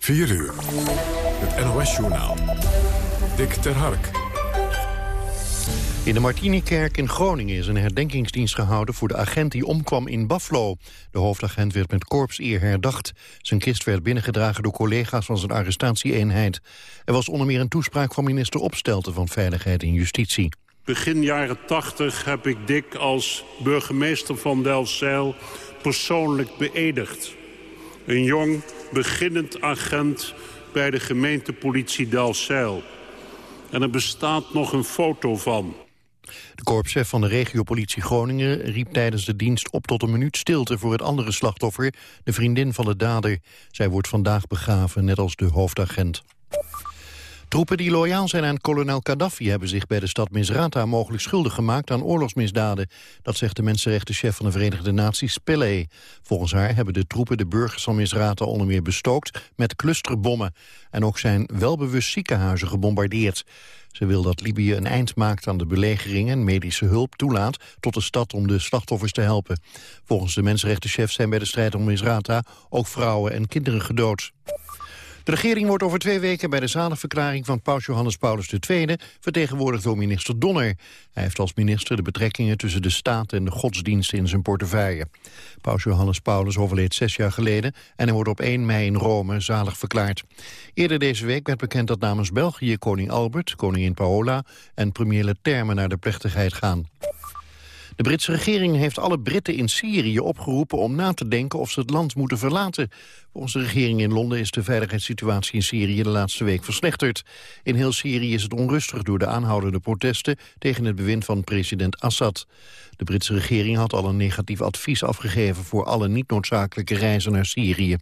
4 uur. Het NOS-journaal. Dick ter Hark. In de Martinikerk in Groningen is een herdenkingsdienst gehouden voor de agent die omkwam in Buffalo. De hoofdagent werd met korpseer herdacht. Zijn kist werd binnengedragen door collega's van zijn arrestatieeenheid. Er was onder meer een toespraak van minister Opstelten van Veiligheid en Justitie. Begin jaren 80 heb ik Dick als burgemeester van Delfzijl persoonlijk beëdigd. Een jong, beginnend agent bij de gemeentepolitie Delfzijl. En er bestaat nog een foto van. De korpschef van de regiopolitie Groningen riep tijdens de dienst op tot een minuut stilte voor het andere slachtoffer, de vriendin van de dader. Zij wordt vandaag begraven, net als de hoofdagent. Troepen die loyaal zijn aan kolonel Gaddafi hebben zich bij de stad Misrata mogelijk schuldig gemaakt aan oorlogsmisdaden. Dat zegt de mensenrechtenchef van de Verenigde Naties, Pillay. Volgens haar hebben de troepen de burgers van Misrata onder bestookt met clusterbommen. En ook zijn welbewust ziekenhuizen gebombardeerd. Ze wil dat Libië een eind maakt aan de belegering en medische hulp toelaat tot de stad om de slachtoffers te helpen. Volgens de mensenrechtenchef zijn bij de strijd om Misrata ook vrouwen en kinderen gedood. De regering wordt over twee weken bij de zaligverklaring van paus Johannes Paulus II vertegenwoordigd door minister Donner. Hij heeft als minister de betrekkingen tussen de staat en de godsdiensten in zijn portefeuille. Paus Johannes Paulus overleed zes jaar geleden en hij wordt op 1 mei in Rome zalig verklaard. Eerder deze week werd bekend dat namens België koning Albert, koningin Paola en premier Leterme naar de plechtigheid gaan. De Britse regering heeft alle Britten in Syrië opgeroepen om na te denken of ze het land moeten verlaten. Volgens de regering in Londen is de veiligheidssituatie in Syrië de laatste week verslechterd. In heel Syrië is het onrustig door de aanhoudende protesten tegen het bewind van president Assad. De Britse regering had al een negatief advies afgegeven voor alle niet noodzakelijke reizen naar Syrië.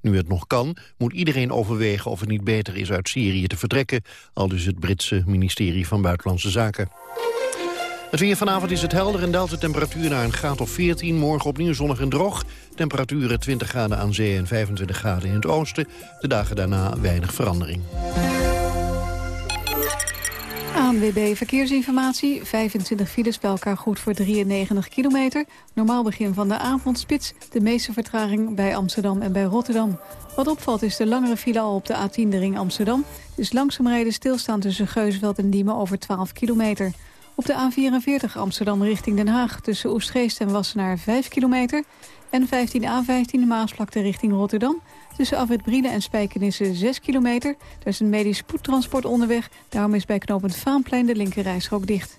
Nu het nog kan, moet iedereen overwegen of het niet beter is uit Syrië te vertrekken, al dus het Britse ministerie van Buitenlandse Zaken. Het weer vanavond is het helder en daalt de temperatuur naar een graad of 14. Morgen opnieuw zonnig en droog. Temperaturen 20 graden aan zee en 25 graden in het oosten. De dagen daarna weinig verandering. ANWB Verkeersinformatie. 25 files bij elkaar goed voor 93 kilometer. Normaal begin van de avondspits. De meeste vertraging bij Amsterdam en bij Rotterdam. Wat opvalt is de langere file al op de A10 de ring Amsterdam. Dus langzaam rijden stilstaan tussen Geusveld en Diemen over 12 kilometer. Op de A44 Amsterdam richting Den Haag tussen Oestgeest en Wassenaar 5 kilometer. En 15A15 Maasvlakte richting Rotterdam. Tussen Afrit Brielen en Spijkenisse 6 kilometer. Er is een medisch spoedtransport onderweg. Daarom is bij knooppunt Vaanplein de linkerrijstrook dicht.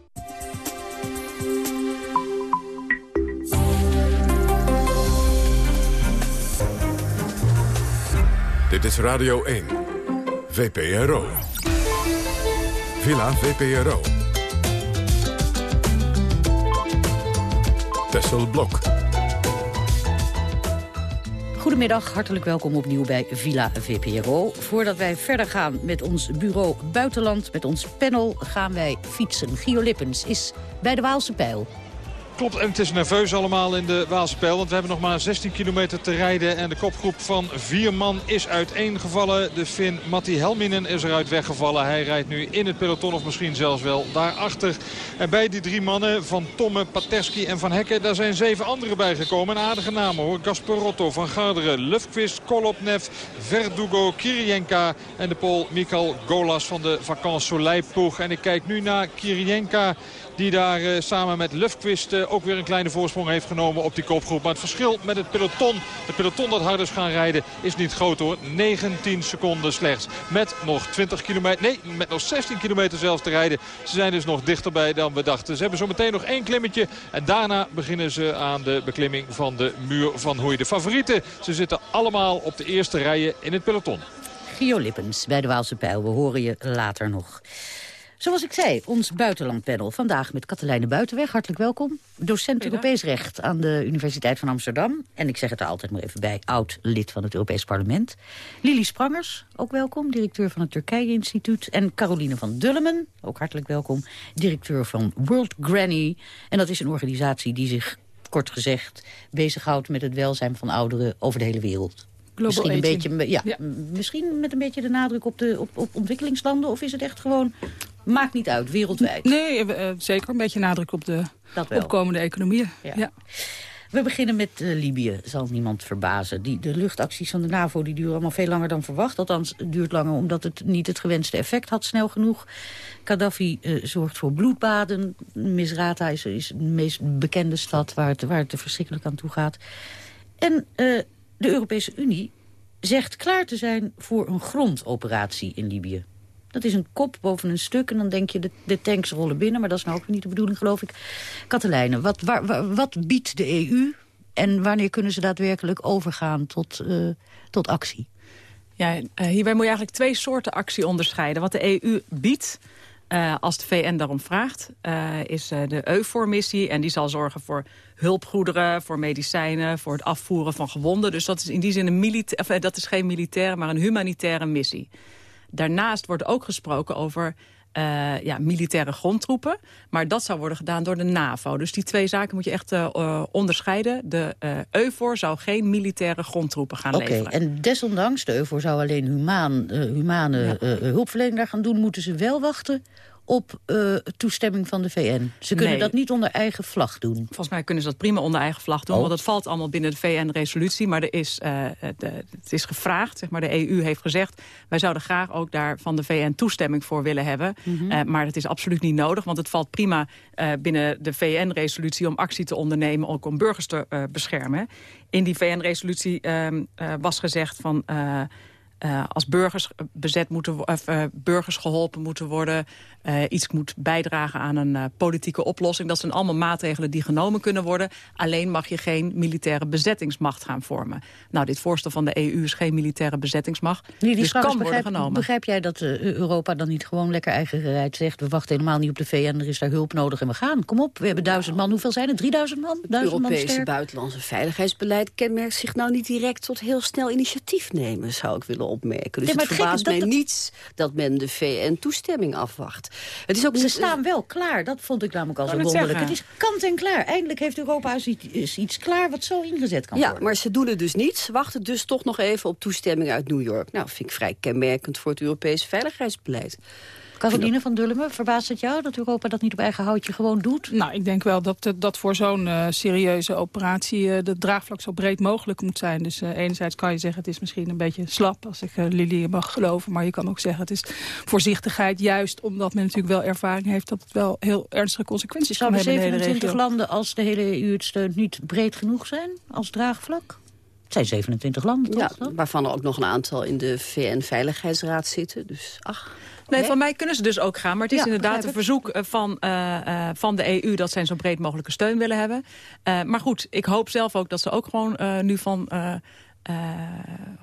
Dit is Radio 1. VPRO. Villa VPRO. Tessel Blok. Goedemiddag, hartelijk welkom opnieuw bij Villa VPRO. Voordat wij verder gaan met ons bureau Buitenland, met ons panel, gaan wij fietsen. Gio Lippens is bij de Waalse Pijl. Klopt, en het is nerveus allemaal in de Waalspel. Want we hebben nog maar 16 kilometer te rijden. En de kopgroep van vier man is uiteengevallen. De Fin Matti Helminen is eruit weggevallen. Hij rijdt nu in het peloton of misschien zelfs wel daarachter. En bij die drie mannen van Tomme, Paterski en Van Hekken... daar zijn zeven anderen bijgekomen. Een aardige namen hoor. Gasperotto, Van Garderen, Lufqvist, Kolopnev, Verdugo, Kirienka... en de Pool Mikal Golas van de Vacances Soleil. En ik kijk nu naar Kirienka die daar uh, samen met Lufqvist uh, ook weer een kleine voorsprong heeft genomen op die kopgroep. Maar het verschil met het peloton, het peloton dat hard is gaan rijden, is niet groot hoor. 19 seconden slechts. Met nog 20 kilometer, nee, met nog 16 kilometer zelfs te rijden. Ze zijn dus nog dichterbij dan we dachten. Ze hebben zo meteen nog één klimmetje. En daarna beginnen ze aan de beklimming van de muur van Hoei. De favorieten, ze zitten allemaal op de eerste rijen in het peloton. Gio Lippens bij de Waalse Pijl. We horen je later nog. Zoals ik zei, ons buitenlandpanel. Vandaag met Katelijne Buitenweg. Hartelijk welkom. Docent Europees Recht aan de Universiteit van Amsterdam. En ik zeg het er altijd maar even bij. Oud lid van het Europees Parlement. Lili Sprangers, ook welkom. Directeur van het Turkije-instituut. En Caroline van Dullemen, ook hartelijk welkom. Directeur van World Granny. En dat is een organisatie die zich, kort gezegd... bezighoudt met het welzijn van ouderen over de hele wereld misschien, een beetje, ja, misschien met een beetje de nadruk op, de, op, op ontwikkelingslanden? Of is het echt gewoon, maakt niet uit, wereldwijd? Nee, uh, zeker een beetje nadruk op de opkomende economieën. Ja. We beginnen met uh, Libië, zal niemand verbazen. Die, de luchtacties van de NAVO die duren allemaal veel langer dan verwacht. Althans, het duurt langer omdat het niet het gewenste effect had snel genoeg. Gaddafi uh, zorgt voor bloedbaden. Misrata is, is de meest bekende stad waar het, waar het er verschrikkelijk aan toe gaat. En de Europese Unie zegt klaar te zijn voor een grondoperatie in Libië. Dat is een kop boven een stuk en dan denk je de, de tanks rollen binnen. Maar dat is nou ook niet de bedoeling, geloof ik. Katelijne, wat, waar, wat biedt de EU en wanneer kunnen ze daadwerkelijk overgaan tot, uh, tot actie? Ja, uh, hierbij moet je eigenlijk twee soorten actie onderscheiden. Wat de EU biedt, uh, als de VN daarom vraagt, is de EUFOR-missie. En die zal zorgen voor hulpgoederen, voor medicijnen, voor het afvoeren van gewonden. Dus dat is in die zin een militair, dat is geen militaire, maar een humanitaire missie. Daarnaast wordt ook gesproken over uh, ja, militaire grondtroepen. Maar dat zou worden gedaan door de NAVO. Dus die twee zaken moet je echt uh, onderscheiden. De uh, EUFOR zou geen militaire grondtroepen gaan okay, leveren. En desondanks, de EUFOR zou alleen humaan, humane ja. hulpverlening daar gaan doen... moeten ze wel wachten op uh, toestemming van de VN. Ze kunnen nee. dat niet onder eigen vlag doen. Volgens mij kunnen ze dat prima onder eigen vlag doen. Oh. Want dat valt allemaal binnen de VN-resolutie. Maar er is, uh, de, het is gevraagd. Zeg maar, de EU heeft gezegd... wij zouden graag ook daar van de VN toestemming voor willen hebben. Mm -hmm. uh, maar dat is absoluut niet nodig. Want het valt prima binnen de VN-resolutie... om actie te ondernemen, ook om burgers te beschermen. In die VN-resolutie ehm, was gezegd van... Uh, als burgers bezet moeten of, uh, burgers geholpen moeten worden, uh, iets moet bijdragen aan een politieke oplossing. Dat zijn allemaal maatregelen die genomen kunnen worden. Alleen mag je geen militaire bezettingsmacht gaan vormen. Nou, dit voorstel van de EU is geen militaire bezettingsmacht. Nee, dus kan begrijp, worden genomen. Begrijp jij dat Europa dan niet gewoon lekker eigen gereid zegt... we wachten helemaal niet op de VN, er is daar hulp nodig en we gaan. Kom op, we hebben duizend man. Hoeveel zijn het? 3000 man? Het Europese buitenlandse veiligheidsbeleid kenmerkt zich nou niet direct tot heel snel initiatief nemen, zou ik willen opmerken. Dus het verbaast mij dat... niets dat men de VN-toestemming afwacht. Het is ook Ze staan wel klaar, dat vond ik namelijk al zo wonderlijk. Het is kant en klaar. Eindelijk heeft Europa iets, iets klaar wat zo ingezet kan ja, worden. Ja, maar ze doen het dus niet. Ze wachten dus toch nog even op toestemming uit New York. Nou, vind ik vrij kenmerkend voor het Europese veiligheidsbeleid. Caroline van Dullemen, verbaast het jou dat Europa dat niet op eigen houtje gewoon doet? Nou, ik denk wel dat, dat voor zo'n uh, serieuze operatie uh, de draagvlak zo breed mogelijk moet zijn. Dus uh, enerzijds kan je zeggen het is misschien een beetje slap als ik Lili mag geloven. Maar je kan ook zeggen het is voorzichtigheid juist omdat men natuurlijk wel ervaring heeft dat het wel heel ernstige consequenties kan hebben in de hele regio. 27 landen als de hele EU het steunt niet breed genoeg zijn als draagvlak? Het zijn 27 landen, toch? Ja, waarvan er ook nog een aantal in de VN-veiligheidsraad zitten. Dus ach... Nee, van mij kunnen ze dus ook gaan. Maar het is ja, inderdaad een verzoek van, uh, uh, van de EU... dat zij zo breed mogelijke steun willen hebben. Uh, maar goed, ik hoop zelf ook dat ze ook gewoon nu van... Uh,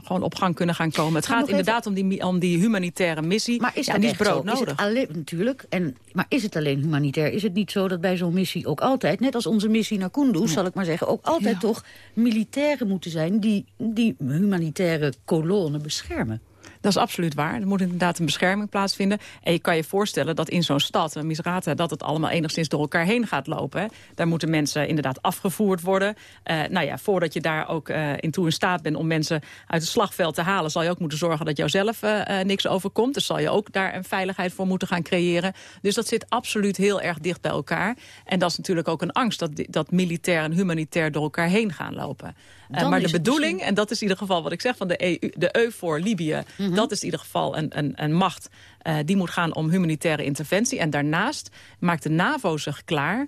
gewoon op gang kunnen gaan komen. Het gaat inderdaad even... om, die, om die humanitaire missie. Maar is ja, dat brood nodig. Is het alleen, natuurlijk. En, maar is het alleen humanitair? Is het niet zo dat bij zo'n missie ook altijd... net als onze missie naar Kunduz, zal ik maar zeggen... ook altijd ja. toch militairen moeten zijn... die die humanitaire kolonnen beschermen? Dat is absoluut waar. Er moet inderdaad een bescherming plaatsvinden. En je kan je voorstellen dat in zo'n stad, een Misrata... dat het allemaal enigszins door elkaar heen gaat lopen. Hè. Daar moeten mensen inderdaad afgevoerd worden. Uh, nou ja, voordat je daar ook uh, in toe in staat bent om mensen uit het slagveld te halen... zal je ook moeten zorgen dat jou zelf uh, niks overkomt. Dus zal je ook daar een veiligheid voor moeten gaan creëren. Dus dat zit absoluut heel erg dicht bij elkaar. En dat is natuurlijk ook een angst dat, dat militair en humanitair door elkaar heen gaan lopen. Maar de bedoeling, misschien... en dat is in ieder geval wat ik zeg van de EU, de EU voor Libië... Mm -hmm. Dat is in ieder geval een, een, een macht uh, die moet gaan om humanitaire interventie. En daarnaast maakt de NAVO zich klaar...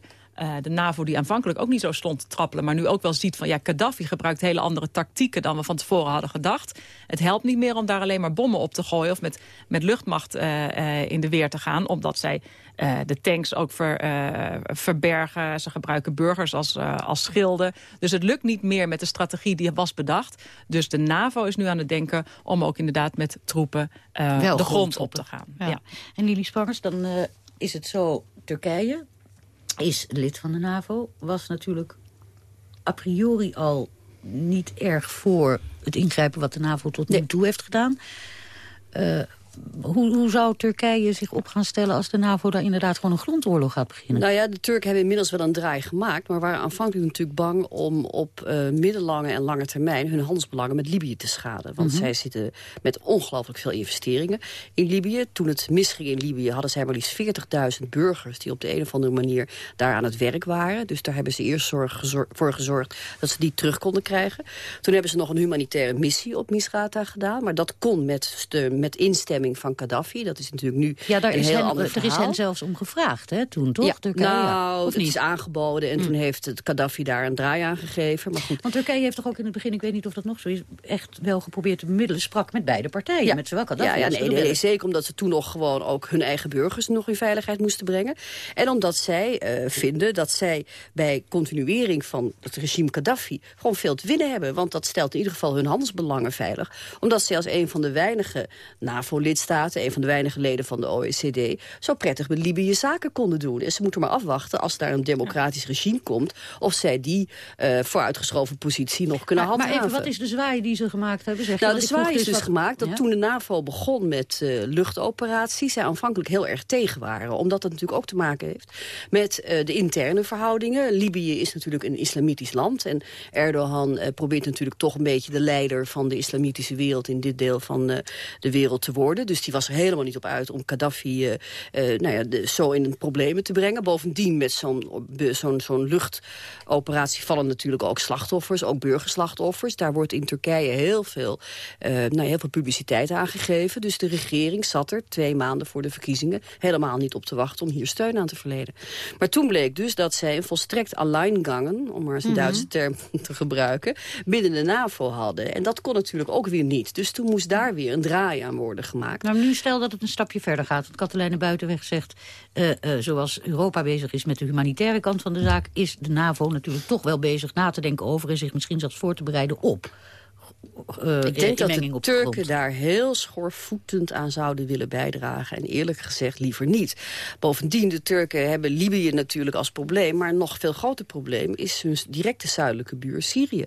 de NAVO die aanvankelijk ook niet zo stond te trappelen... maar nu ook wel ziet van ja, Gaddafi gebruikt hele andere tactieken... dan we van tevoren hadden gedacht. Het helpt niet meer om daar alleen maar bommen op te gooien... of met, met luchtmacht in de weer te gaan, omdat zij de tanks ook ver, verbergen. Ze gebruiken burgers als, als schilden. Dus het lukt niet meer met de strategie die was bedacht. Dus de NAVO is nu aan het denken om ook inderdaad met troepen de grond op te gaan. Ja. En Lili Spangers, dan is het zo, Turkije is lid van de NAVO, was natuurlijk a priori al niet erg voor het ingrijpen wat de NAVO tot nu toe heeft gedaan. Uh, hoe, hoe, zou Turkije zich op gaan stellen als de NAVO daar inderdaad gewoon een grondoorlog gaat beginnen? Nou ja, de Turken hebben inmiddels wel een draai gemaakt... maar waren aanvankelijk natuurlijk bang om op uh, middellange en lange termijn... hun handelsbelangen met Libië te schaden. Want mhm. zij zitten met ongelooflijk veel investeringen in Libië. Toen het misging in Libië hadden zij maar liefst 40.000 burgers... die op de een of andere manier daar aan het werk waren. Dus daar hebben ze eerst zorg, voor gezorgd dat ze die terug konden krijgen. Toen hebben ze nog een humanitaire missie op Misrata gedaan. Maar dat kon met, met instemming van Gaddafi. Dat is natuurlijk nu ja, daar een is heel hen, Er is hen zelfs om gevraagd, hè, toen, toch? Ja, Turkije, nou, het is aangeboden en hm. toen heeft het Gaddafi daar een draai aan gegeven. Maar goed. Want Turkije heeft toch ook in het begin, ik weet niet of dat nog zo is... echt wel geprobeerd te bemiddelen, sprak met beide partijen. Ja. Met zowel Gaddafi ja, ja, nee, nee, zeker omdat ze toen nog gewoon ook hun eigen burgers nog in veiligheid moesten brengen. En omdat zij uh, vinden dat zij bij continuering van het regime Gaddafi... gewoon veel te winnen hebben. Want dat stelt in ieder geval hun handelsbelangen veilig. Omdat zij als een van de weinige NAVO lidstaten, een van de weinige leden van de OECD... zo prettig met Libië zaken konden doen. En ze moeten maar afwachten als daar een democratisch regime komt... of zij die uh, vooruitgeschoven positie nog kunnen maar, handhaven. Maar even, wat is de zwaai die ze gemaakt hebben? Zeg nou, de zwaai is dus gemaakt dat toen de NAVO begon met uh, luchtoperaties... zij aanvankelijk heel erg tegen waren. Omdat dat natuurlijk ook te maken heeft met uh, de interne verhoudingen. Libië is natuurlijk een islamitisch land. En Erdogan probeert natuurlijk toch een beetje de leider van de islamitische wereld... in dit deel van de wereld te worden. Dus die was er helemaal niet op uit om Gaddafi uh, nou ja, de, zo in problemen te brengen. Bovendien met zo'n zo'n zo'n luchtoperatie vallen natuurlijk ook slachtoffers, ook burgerslachtoffers. Daar wordt in Turkije heel veel, uh, nou, heel veel publiciteit aan gegeven. Dus de regering zat er twee maanden voor de verkiezingen helemaal niet op te wachten om hier steun aan te verlenen. Maar toen bleek dus dat zij een volstrekt alleingangen, om maar eens een mhm. Duitse term te gebruiken, binnen de NAVO hadden. En dat kon natuurlijk ook weer niet. Dus toen moest daar weer een draai aan worden gemaakt. Maar nu stel dat het een stapje verder gaat. Want Katelijne Buitenweg zegt, uh, uh, zoals Europa bezig is met de humanitaire kant van de zaak... is de NAVO natuurlijk toch wel bezig na te denken over... en zich misschien zelfs voor te bereiden op uh, ik denk dat de Turken daar heel schoorvoetend aan zouden willen bijdragen. En eerlijk gezegd liever niet. Bovendien, de Turken hebben Libië natuurlijk als probleem. Maar een nog veel groter probleem is hun directe zuidelijke buur Syrië.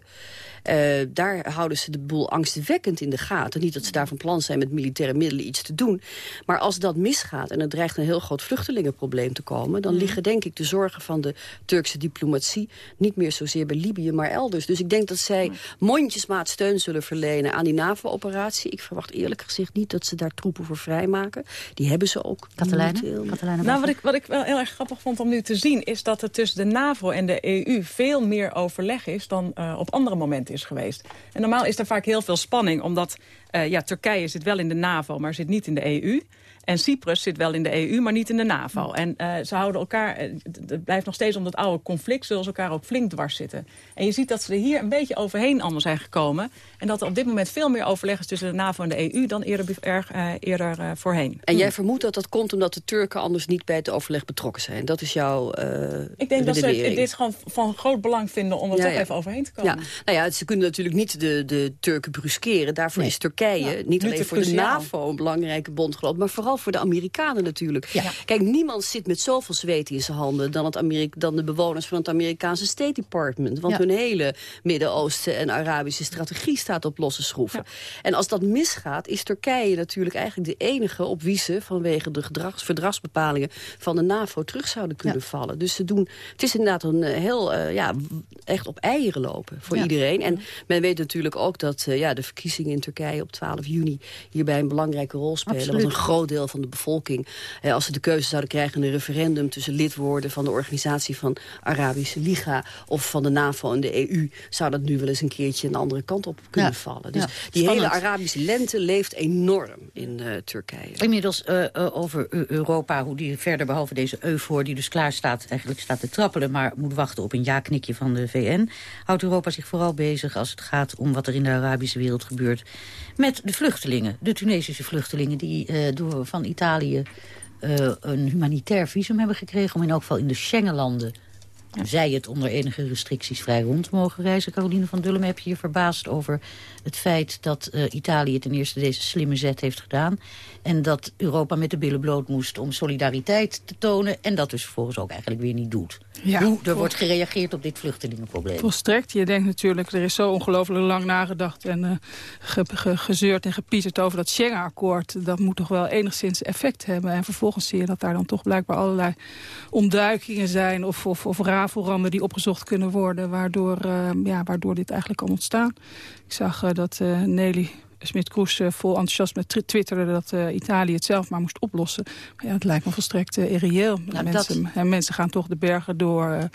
Uh, daar houden ze de boel angstwekkend in de gaten. Niet dat ze daar van plan zijn met militaire middelen iets te doen. Maar als dat misgaat en er dreigt een heel groot vluchtelingenprobleem te komen... dan mhm. liggen denk ik de zorgen van de Turkse diplomatie... niet meer zozeer bij Libië, maar elders. Dus ik denk dat zij mondjesmaat steun zullen verlenen aan die NAVO-operatie. Ik verwacht eerlijk gezegd niet dat ze daar troepen voor vrijmaken. Die hebben ze ook. Katelijne? nou, wat ik, wat ik wel heel erg grappig vond om nu te zien... is dat er tussen de NAVO en de EU veel meer overleg is... dan uh, op andere momenten is geweest. En normaal is er vaak heel veel spanning, omdat uh, ja, Turkije zit wel in de NAVO, maar zit niet in de EU. En Cyprus zit wel in de EU, maar niet in de NAVO. Hm. En uh, ze houden elkaar, uh, het blijft nog steeds om dat oude conflict... zullen ze elkaar ook flink dwars zitten. En je ziet dat ze er hier een beetje overheen allemaal zijn gekomen. En dat er op dit moment veel meer overleg is tussen de NAVO en de EU... dan eerder, erg, uh, eerder voorheen. En jij vermoedt dat dat komt omdat de Turken anders niet bij het overleg betrokken zijn. Dat is jouw Ik denk dat ze dit gewoon van groot belang vinden om er toch even overheen te komen. Ja. Nou ja, ze kunnen natuurlijk niet de, de Turken bruskeren. Daarvoor is Turkije, niet alleen voor de NAVO een belangrijke bondgenoot... maar vooral voor de Amerikanen natuurlijk. Kijk, niemand zit met zoveel zweet in zijn handen... Dan, het Amerika dan de bewoners van het Amerikaanse State Department. Want hun hele Midden-Oosten en Arabische strategie staat op losse schroeven. En als dat misgaat, is Turkije natuurlijk eigenlijk de enige op wie ze... vanwege de gedrags, verdragsbepalingen van de NAVO terug zouden kunnen vallen. Dus ze doen, het is inderdaad een eh, heel, uh, ja, echt op eieren lopen voor iedereen. En men weet natuurlijk ook dat uh, ja, de verkiezingen in Turkije op 12 juni... hierbij een belangrijke rol spelen. Absoluut. Een groot deel van de bevolking... als ze de keuze zouden krijgen in een referendum... tussen lid worden van de organisatie van Arabische Liga... of van de NAVO en de EU... zou dat nu wel eens een keertje een andere kant op kunnen vallen. Dus die hele Arabische lente leeft enorm in uh, Turkije. Inmiddels uh, over Europa, hoe die verder behalve deze eufor... die dus klaar staat, eigenlijk staat te trappelen... maar moet wachten op een ja-knikje van de VN... houdt Europa zich vooral bezig als het gaat om wat er in de Arabische wereld gebeurt... met de vluchtelingen, de Tunesische vluchtelingen... die uh, door, van Italië uh, een humanitair visum hebben gekregen... om in elk geval in de Schengenlanden zij het onder enige restricties vrij rond mogen reizen. Caroline van Dullen, heb je je verbaasd over het feit dat uh, Italië ten eerste deze slimme zet heeft gedaan. En dat Europa met de billen bloot moest om solidariteit te tonen. En dat dus vervolgens ook eigenlijk weer niet doet. Ja, Hoe er wordt gereageerd op dit vluchtelingenprobleem. Volstrekt. Je denkt natuurlijk, er is zo ongelooflijk lang nagedacht... en uh, ge, ge, gezeurd en gepieterd over dat Schengen-akkoord. Dat moet toch wel enigszins effect hebben. En vervolgens zie je dat daar dan toch blijkbaar allerlei ontduikingen zijn... of, of, of die opgezocht kunnen worden... waardoor, uh, ja, waardoor dit eigenlijk kan ontstaan. Ik zag uh, dat Nelly Smit-Kroes vol enthousiasme twitterde dat uh, Italië het zelf maar moest oplossen. Maar ja, het lijkt me volstrekt uh, irreëel. Nou, mensen, en mensen gaan toch de bergen door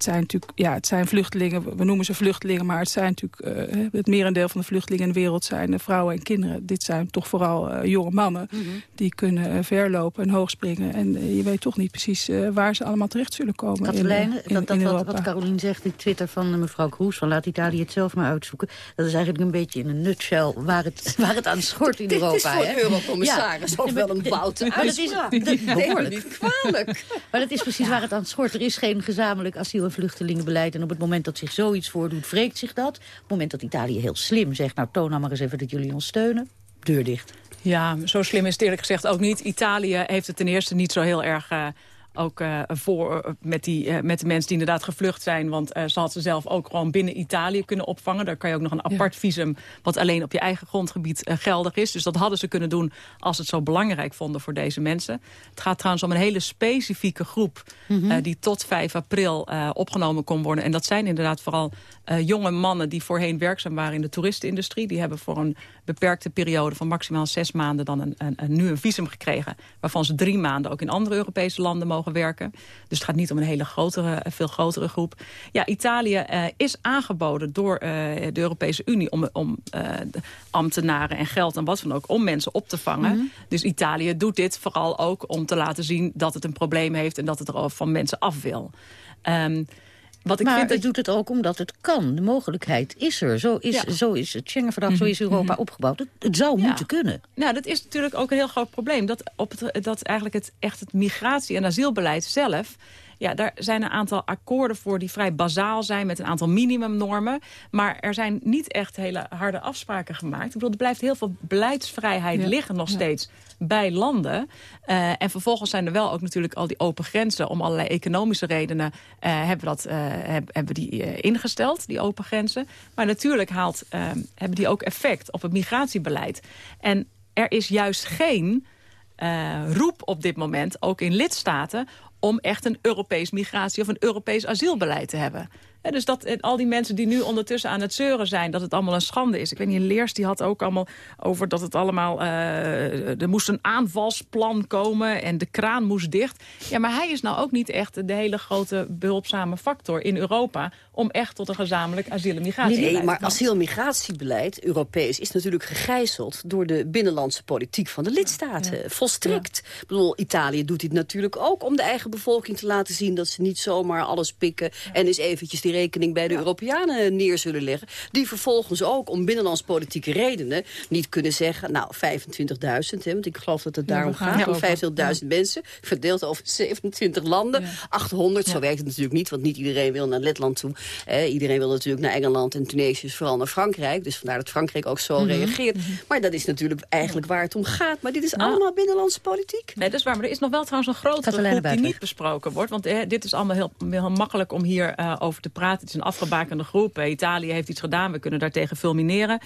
het zijn natuurlijk, ja, het zijn vluchtelingen, we noemen ze vluchtelingen, maar het zijn natuurlijk, uh, het merendeel van de vluchtelingen in de wereld zijn uh, vrouwen en kinderen. Dit zijn toch vooral uh, jonge mannen mm -hmm. die kunnen verlopen en hoogspringen. En je weet toch niet precies waar ze allemaal terecht zullen komen. Katelijne, in, dat, dat wat, wat Carolien zegt, die Twitter van mevrouw Kroes, van laat Italië het zelf maar uitzoeken. Dat is eigenlijk een beetje in een nutshell waar het, waar het aan schort in Europa. Dit is voor eurocommissaris ja. ook wel een bout. Maar dat is behoorlijk. kwalijk. Maar dat is precies waar het aan schort. Er is geen gezamenlijk asiel vluchtelingenbeleid. En op het moment dat zich zoiets voordoet, wreekt zich dat. Op het moment dat Italië heel slim zegt... nou, toon nou maar eens even dat jullie ons steunen. Deur dicht. Ja, zo slim is het eerlijk gezegd ook niet. Italië heeft het ten eerste niet zo heel erg... Uh, ook uh, voor, uh, met, die, uh, met de mensen die inderdaad gevlucht zijn. Want ze had ze zelf ook gewoon binnen Italië kunnen opvangen. Daar kan je ook nog een apart ja. visum wat alleen op je eigen grondgebied geldig is. Dus dat hadden ze kunnen doen als ze het zo belangrijk vonden voor deze mensen. Het gaat trouwens om een hele specifieke groep... Mm -hmm. die tot 5 april opgenomen kon worden. En dat zijn inderdaad vooral jonge mannen die voorheen werkzaam waren in de toeristenindustrie. Die hebben voor een beperkte periode van maximaal zes maanden... dan een, een, een, nu een visum gekregen... waarvan ze drie maanden ook in andere Europese landen mogen werken. Dus het gaat niet om een hele grotere, veel grotere groep. Ja, Italië uh, is aangeboden door uh, de Europese Unie... om, om ambtenaren en geld en wat dan ook... om mensen op te vangen. Mm -hmm. Dus Italië doet dit vooral ook om te laten zien... dat het een probleem heeft en dat het er van mensen af wil. Um, wat ik maar vind het doet het ook omdat het kan. De mogelijkheid is er. Zo is, ja. zo is het Schengen-verdrag, mm -hmm. zo is Europa mm -hmm. opgebouwd. Het, het zou ja. moeten kunnen. Nou, dat is natuurlijk ook een heel groot probleem. Dat, op het, dat eigenlijk het, echt het migratie- en asielbeleid zelf... Ja, daar zijn een aantal akkoorden voor die vrij bazaal zijn... met een aantal minimumnormen. Maar er zijn niet echt hele harde afspraken gemaakt. Ik bedoel, er blijft heel veel beleidsvrijheid ja. liggen nog ja. steeds bij landen. Uh, en vervolgens zijn er wel ook natuurlijk al die open grenzen. Om allerlei economische redenen uh, hebben, we dat, uh, hebben die ingesteld, die open grenzen. Maar natuurlijk haalt, hebben die ook effect op het migratiebeleid. En er is juist geen... roep op dit moment, ook in lidstaten om echt een Europees migratie- of een Europees asielbeleid te hebben. Dus dat al die mensen die nu ondertussen aan het zeuren zijn... dat het allemaal een schande is. Ik weet niet, Leers die had ook allemaal over dat het allemaal... Uh, er moest een aanvalsplan komen en de kraan moest dicht. Ja, maar hij is nou ook niet echt de hele grote behulpzame factor in Europa... om echt tot een gezamenlijk asiel- en migratiebeleid Nee, maar asiel- en migratiebeleid, Europees... is natuurlijk gegijzeld door de binnenlandse politiek van de lidstaten. Ja. Volstrekt. Ja. Ik bedoel, Italië doet dit natuurlijk ook om de eigen bevolking te laten zien... dat ze niet zomaar alles pikken en eens eventjes die rekening bij de ja. Europeanen neer zullen leggen. Die vervolgens ook om binnenlands politieke redenen niet kunnen zeggen... nou, 25.000, want ik geloof dat het daarom ja, gaat. Om 25.000 ja. mensen, verdeeld over 27 landen. 800, zo werkt het natuurlijk niet, want niet iedereen wil naar Letland toe. Eh, iedereen wil natuurlijk naar Engeland en Tunesië, vooral naar Frankrijk. Dus vandaar dat Frankrijk ook zo mm -hmm. reageert. Mm -hmm. Maar dat is natuurlijk eigenlijk waar het om gaat. Maar dit is nou. allemaal binnenlandse politiek. Nee, dat is waar. Maar er is nog wel trouwens een grotere groep die niet besproken wordt. Want eh, dit is allemaal heel, heel makkelijk om hier uh, over te praten praten. Het is een afgebakende groep. Italië heeft iets gedaan, we kunnen daartegen fulmineren.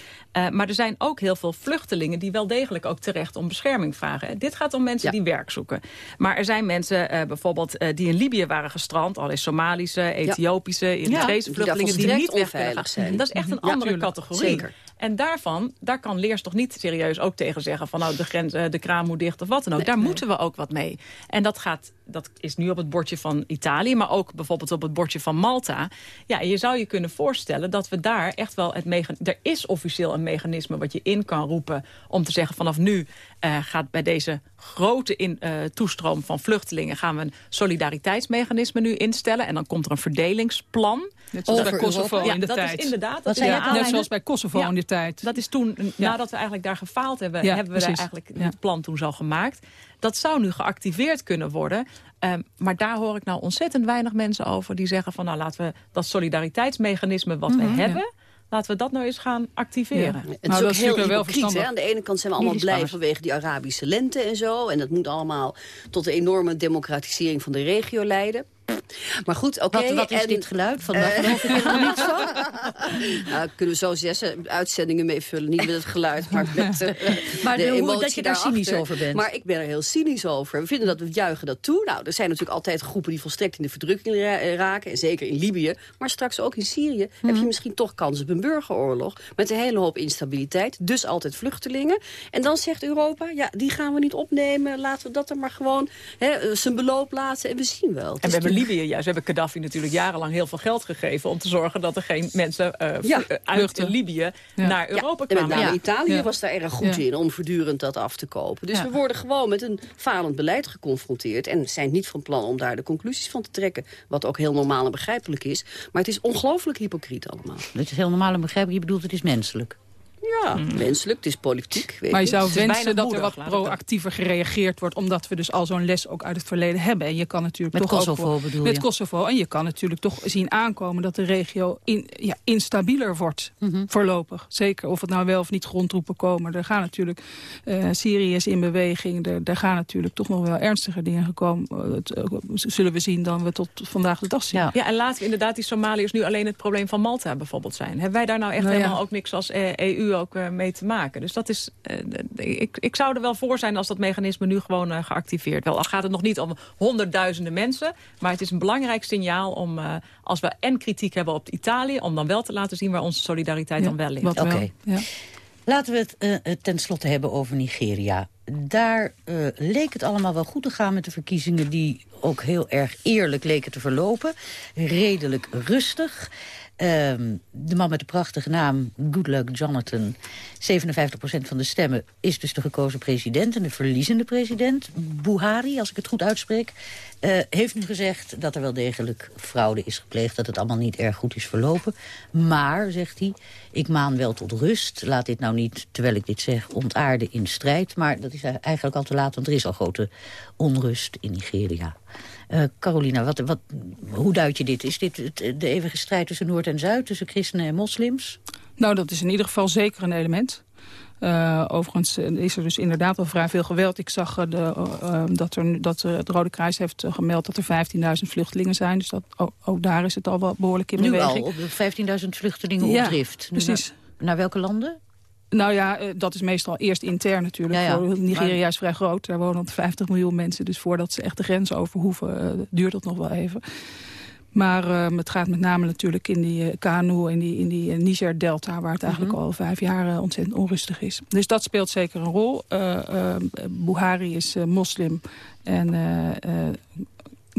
maar er zijn ook heel veel vluchtelingen die wel degelijk ook terecht om bescherming vragen. Dit gaat om mensen die werk zoeken. Maar er zijn mensen bijvoorbeeld die in Libië waren gestrand. Al is Somalische, Ethiopische, Eritrese vluchtelingen die, niet weg kunnen gaan. Zijn. Dat is echt een andere categorie. Zeker. En daarvan, daar kan Leers toch niet serieus ook tegen zeggen... van nou, de, grens, eh, de kraan moet dicht of wat dan ook. daar moeten we ook wat mee. En dat, gaat, dat is nu op het bordje van Italië... maar ook bijvoorbeeld op het bordje van Malta. Ja, je zou je kunnen voorstellen dat we daar echt wel het mechanisme... er is officieel een mechanisme wat je in kan roepen... om te zeggen vanaf nu uh, gaat bij deze grote in, uh, toestroom van vluchtelingen... gaan we een solidariteitsmechanisme nu instellen. En dan komt er een verdelingsplan. Net zoals bij Kosovo in de dat tijd. Is inderdaad, dat ja, net zoals bij Kosovo in de tijd. Dat is toen, nadat we eigenlijk daar gefaald hebben... hebben we daar eigenlijk het plan toen zo gemaakt. Dat zou nu geactiveerd kunnen worden. Um, maar daar hoor ik nou ontzettend weinig mensen over... die zeggen van nou laten we dat solidariteitsmechanisme wat we mhm, hebben Laten we dat nou eens gaan activeren. Het is nou, ook heel hypocriet. Hè? Aan de ene kant zijn we allemaal blij vanwege die Arabische lente en zo. En dat moet allemaal tot een enorme democratisering van de regio leiden. Maar goed, oké. Wat, wat, is dit geluid? Van, uh, geloof ik helemaal niet van. nou, kunnen we zo zes uitzendingen mee vullen. Niet met het geluid, maar met uh, maar de, hoe, dat je daar cynisch over bent. Maar ik ben er heel cynisch over. We vinden dat we juichen dat toe. Nou, er zijn natuurlijk altijd groepen die volstrekt in de verdrukking raken. En zeker in Libië. Maar straks ook in Syrië heb je mhm. misschien toch kans op een burgeroorlog. Met een hele hoop instabiliteit. Dus altijd vluchtelingen. En dan zegt Europa, ja, die gaan we niet opnemen. Laten we dat er maar gewoon hè, zijn beloop laten. En we zien wel. En we hebben Libië juist. We hebben Gaddafi natuurlijk jarenlang heel veel geld gegeven... om te zorgen dat er geen mensen uh, uit Libië naar Europa kwamen. En met name Italië was daar erg goed in om voortdurend dat af te kopen. Dus we worden gewoon met een falend beleid geconfronteerd... en zijn niet van plan om daar de conclusies van te trekken. Wat ook heel normaal en begrijpelijk is. Maar het is ongelooflijk hypocriet allemaal. Het is heel normaal en begrijpelijk. Je bedoelt het is menselijk. Ja, mm. wenselijk. Het is politiek. Weet maar je zou wensen dat er wat proactiever gereageerd wordt... omdat we dus al zo'n les ook uit het verleden hebben. En je kan natuurlijk met toch Kosovo ook, bedoel Met je? Kosovo. En je kan natuurlijk toch zien aankomen dat de regio in, ja, instabieler wordt mhm. voorlopig. Zeker of het nou wel of niet grondtroepen komen. Er gaan natuurlijk... Uh, Syrië is in beweging. Er, er gaan natuurlijk toch nog wel ernstige dingen gekomen. Uh, zullen we zien dan we tot vandaag de dag zien. Ja. ja, en laten we inderdaad die Somaliërs nu alleen het probleem van Malta bijvoorbeeld zijn. Hebben wij daar nou echt nou helemaal ook niks als EU ook uh, mee te maken. Dus dat is, uh, ik, ik zou er wel voor zijn als dat mechanisme nu gewoon uh, geactiveerd wel. Al gaat het nog niet om honderdduizenden mensen, maar het is een belangrijk signaal om, uh, als we en kritiek hebben op Italië, om dan wel te laten zien waar onze solidariteit ja, dan wel ligt. Oké. Ja. Laten we het ten slotte hebben over Nigeria. Daar leek het allemaal wel goed te gaan met de verkiezingen... die ook heel erg eerlijk leken te verlopen. Redelijk rustig. Um, de man met de prachtige naam, Goodluck Jonathan... 57% van de stemmen is dus de gekozen president... en de verliezende president, Buhari, als ik het goed uitspreek... Uh, heeft nu gezegd dat er wel degelijk fraude is gepleegd... dat het allemaal niet erg goed is verlopen. Maar, zegt hij, ik maan wel tot rust. Laat dit nou niet, terwijl ik dit zeg, ontaarden in strijd. Maar dat is eigenlijk al te laat, want er is al grote onrust in Nigeria. Uh, Carolina, wat, wat, hoe duid je dit? Is dit de eeuwige strijd tussen Noord en Zuid, tussen christenen en moslims? Nou, dat is in ieder geval zeker een element. Uh, overigens is er dus inderdaad al vrij veel geweld. Ik zag uh, de, uh, dat, er, dat het Rode Kruis heeft gemeld dat er 15.000 vluchtelingen zijn. Dus dat, ook, ook, daar is het al wel behoorlijk in nu beweging. Nu al, op 15.000 vluchtelingen ja, op drift. precies. Naar, naar welke landen? Nou ja, dat is meestal eerst intern natuurlijk. Ja, ja. Nigeria is vrij groot. Daar wonen 50 miljoen mensen. Dus voordat ze echt de grens over hoeven, duurt dat nog wel even. Maar uh, het gaat met name natuurlijk in die uh, Kanu, in die, in die uh, Niger-delta... waar het eigenlijk mm -hmm. al vijf jaar ontzettend onrustig is. Dus dat speelt zeker een rol. Buhari is moslim en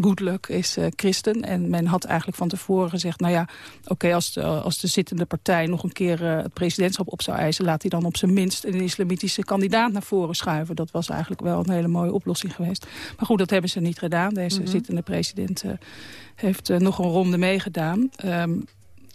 Good Luck is uh, christen. En men had eigenlijk van tevoren gezegd... nou ja, oké, als, de, als de zittende partij nog een keer uh, het presidentschap op zou eisen... laat hij dan op zijn minst een islamitische kandidaat naar voren schuiven. Dat was eigenlijk wel een hele mooie oplossing geweest. Maar goed, dat hebben ze niet gedaan. Deze mm -hmm. zittende president uh, heeft nog een ronde meegedaan. Um,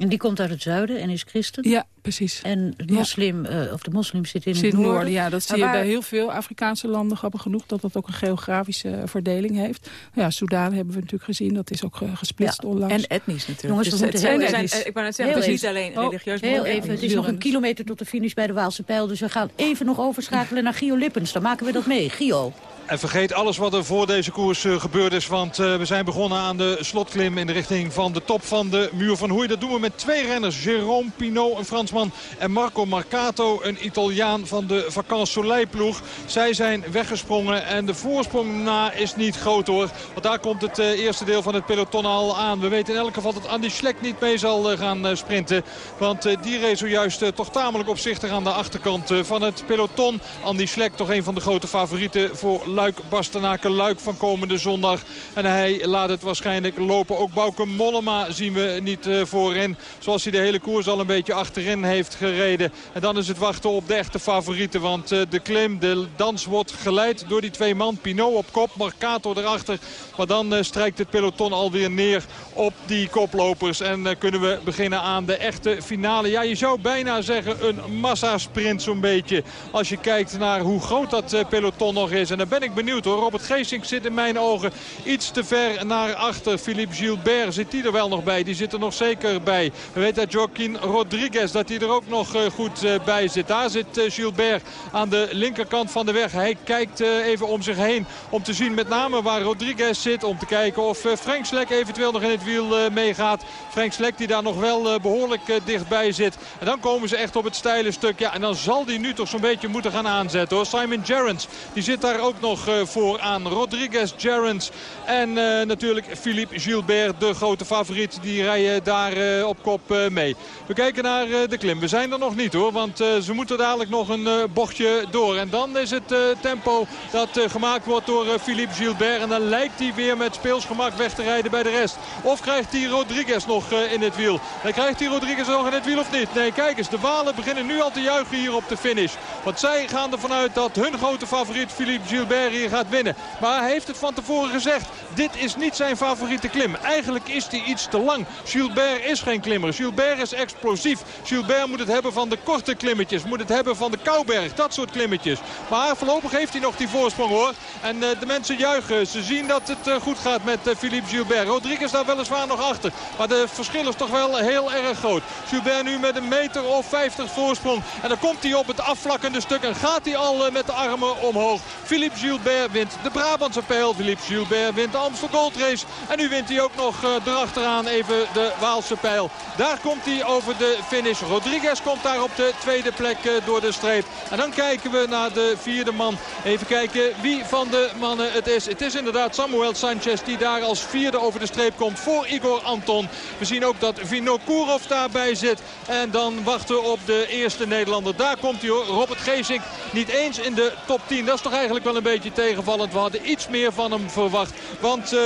en die komt uit het zuiden en is christen? Ja, precies. En de moslim, ja. uh, of de moslim zit in zit het noorden? noorden? Ja, dat zie je bij heel veel Afrikaanse landen, grappig genoeg... dat dat ook een geografische verdeling heeft. Ja, Soudaan hebben we natuurlijk gezien, dat is ook gesplitst ja. onlangs. En etnisch natuurlijk. Jongens, dus we het, moeten zijn, zijn, ik wou net zeggen, het is niet alleen oh, religieus. Heel even, het is nog een kilometer tot de finish bij de Waalse Pijl... dus we gaan even nog overschakelen naar Gio Lippens. Dan maken we dat mee. Gio. En vergeet alles wat er voor deze koers uh, gebeurd is. Want uh, we zijn begonnen aan de slotklim in de richting van de top van de muur van Hoei. Dat doen we met twee renners. Jérôme Pinot, een Fransman. En Marco Marcato, een Italiaan van de Vacances Soleil ploeg. Zij zijn weggesprongen. En de voorsprong na is niet groot hoor. Want daar komt het uh, eerste deel van het peloton al aan. We weten in elk geval dat Andy Schleck niet mee zal gaan sprinten. Want die reed zojuist toch tamelijk opzichtig aan de achterkant van het peloton. Andy Schleck toch een van de grote favorieten voor Luik Bastenaken. Luik van komende zondag. En hij laat het waarschijnlijk lopen. Ook Bouke Mollema zien we niet uh, voorin. Zoals hij de hele koers al een beetje achterin heeft gereden. En dan is het wachten op de echte favorieten. Want uh, de klim, de dans wordt geleid door die twee man. Pinot op kop, Marcato erachter. Maar dan uh, strijkt het peloton alweer neer op die koplopers. En kunnen we beginnen aan de echte finale. Ja, je zou bijna zeggen een massasprint zo'n beetje. Als je kijkt naar hoe groot dat peloton nog is. En dan ben ik benieuwd hoor. Robert Geesink zit in mijn ogen iets te ver naar achter. Philippe Gilbert zit die er wel nog bij. Die zit er nog zeker bij. We weten dat Joaquin Rodriguez dat hij er ook nog goed bij zit. Daar zit Gilbert aan de linkerkant van de weg. Hij kijkt even om zich heen om te zien met name waar Rodriguez zit. Om te kijken of Frank Slek eventueel nog in het wiel meegaat. Frank Slek die daar nog wel behoorlijk dichtbij zit. En dan komen ze echt op het steile stuk. Ja, en dan zal die nu toch zo'n beetje moeten gaan aanzetten hoor. Simon Gerrans die zit daar ook nog voor aan. Rodriguez, Gerrans en uh, natuurlijk Philippe Gilbert, de grote favoriet. Die rijden daar uh, op kop mee. We kijken naar de klim. We zijn er nog niet hoor, want ze moeten dadelijk nog een bochtje door. En dan is het tempo dat gemaakt wordt door Philippe Gilbert. En dan lijkt hij weer met speelsgemak weg te rijden bij de rest. Of krijgt hij Rodriguez nog in het wiel? Dan krijgt hij Rodriguez nog in het wiel of niet? Nee, kijk eens, de Walen beginnen nu al te juichen hier op de finish. Want zij gaan ervan uit dat hun grote favoriet Philippe Gilbert hier gaat winnen. Maar hij heeft het van tevoren gezegd. Dit is niet zijn favoriete klim. Eigenlijk is hij iets te lang. Gilbert is geen klimmer. Gilbert is explosief. Gilbert moet het hebben van de korte klimmetjes. Moet het hebben van de Kouberg. Dat soort klimmetjes. Maar voorlopig heeft hij nog die voorsprong hoor. En uh, de mensen juichen. Ze zien dat het uh, goed gaat met uh, Philippe Gilbert. Rodriguez daar weliswaar nog achter. Maar de verschil is toch wel heel erg groot. Gilbert nu met een meter of 50 voorsprong. En dan komt hij op het afvlakkende stuk. En gaat hij al met de armen omhoog. Philippe Gilbert wint de Brabantse pijl. Philippe Gilbert wint de Amstel Gold Race. En nu wint hij ook nog uh, erachteraan even de Waalse pijl. Daar komt hij over de finish. Rodriguez komt daar op de tweede plek uh, door de streep. En dan kijken we naar de vierde man. Even kijken wie van de mannen het is. Het is inderdaad Samuel Sanchez die daar als vierde over de streep komt voor Igor Anton. We zien ook dat Vinokourov daarbij zit. En dan wachten we op de eerste Nederlander. Daar komt hij hoor. Robert Geesink niet eens in de top 10. Dat is toch eigenlijk wel een beetje tegenvallend. We hadden iets meer van hem verwacht. Want uh,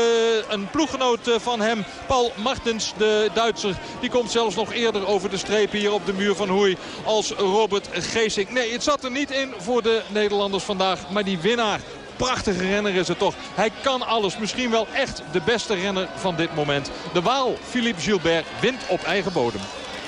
een ploeggenoot van hem, Paul Martens, de Duitser... die komt zelfs nog eerder over de streep hier op de muur van Hoei als Robert Geesink. Nee, het zat er niet in voor de Nederlanders vandaag. Maar die winnaar, prachtige renner is het toch. Hij kan alles. Misschien wel echt de beste renner van dit moment. De Waal, Philippe Gilbert, wint op eigen bodem.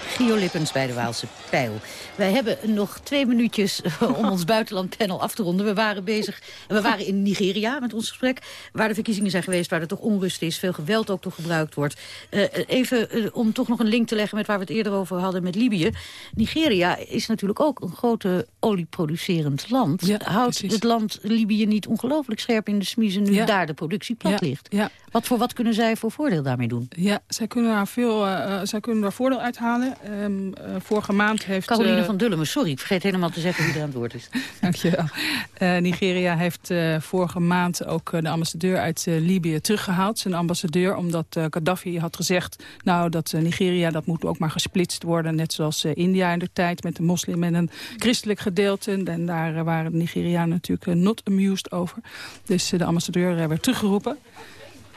Gio Lippens bij de Waalse Pijl. Wij hebben nog twee minuutjes om ons buitenlandpanel af te ronden. We waren bezig, we waren in Nigeria met ons gesprek... waar de verkiezingen zijn geweest, waar er toch onrust is... veel geweld ook toch gebruikt wordt. Uh, even uh, om toch nog een link te leggen met waar we het eerder over hadden met Libië. Nigeria is natuurlijk ook een grote olieproducerend land. Ja, Houdt precies. het land Libië niet ongelooflijk scherp in de smiezen... nu Ja. daar de productie plat Ja, ligt? Wat voor wat kunnen zij voor voordeel daarmee doen? Ja, zij kunnen daar veel, eh, eh, zij kunnen daar voordeel uithalen. Ehm, eh, vorige maand heeft... Caroline eh, van Dullemen, sorry, ik vergeet helemaal te zeggen wie er aan het woord is. Dankjewel. Eh Nigeria heeft vorige maand ook de ambassadeur uit Libië teruggehaald. Zijn ambassadeur, omdat Gaddafi had gezegd... nou, dat Nigeria dat moet ook maar gesplitst worden. Net zoals India in de tijd met een moslim en een christelijk gedeelte. En daar waren de Nigerianen natuurlijk not amused over. Dus de ambassadeur werd teruggeroepen.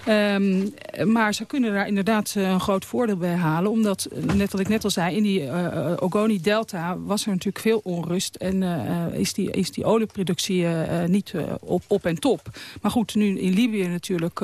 Ehm, maar ze kunnen daar inderdaad eh, een groot voordeel bij halen. Omdat, eh, net wat ik net al zei, in die eh, eh, Ogoni-delta was er natuurlijk veel onrust. En is, die, is die olieproductie niet op, op en top. Maar goed, nu in Libië natuurlijk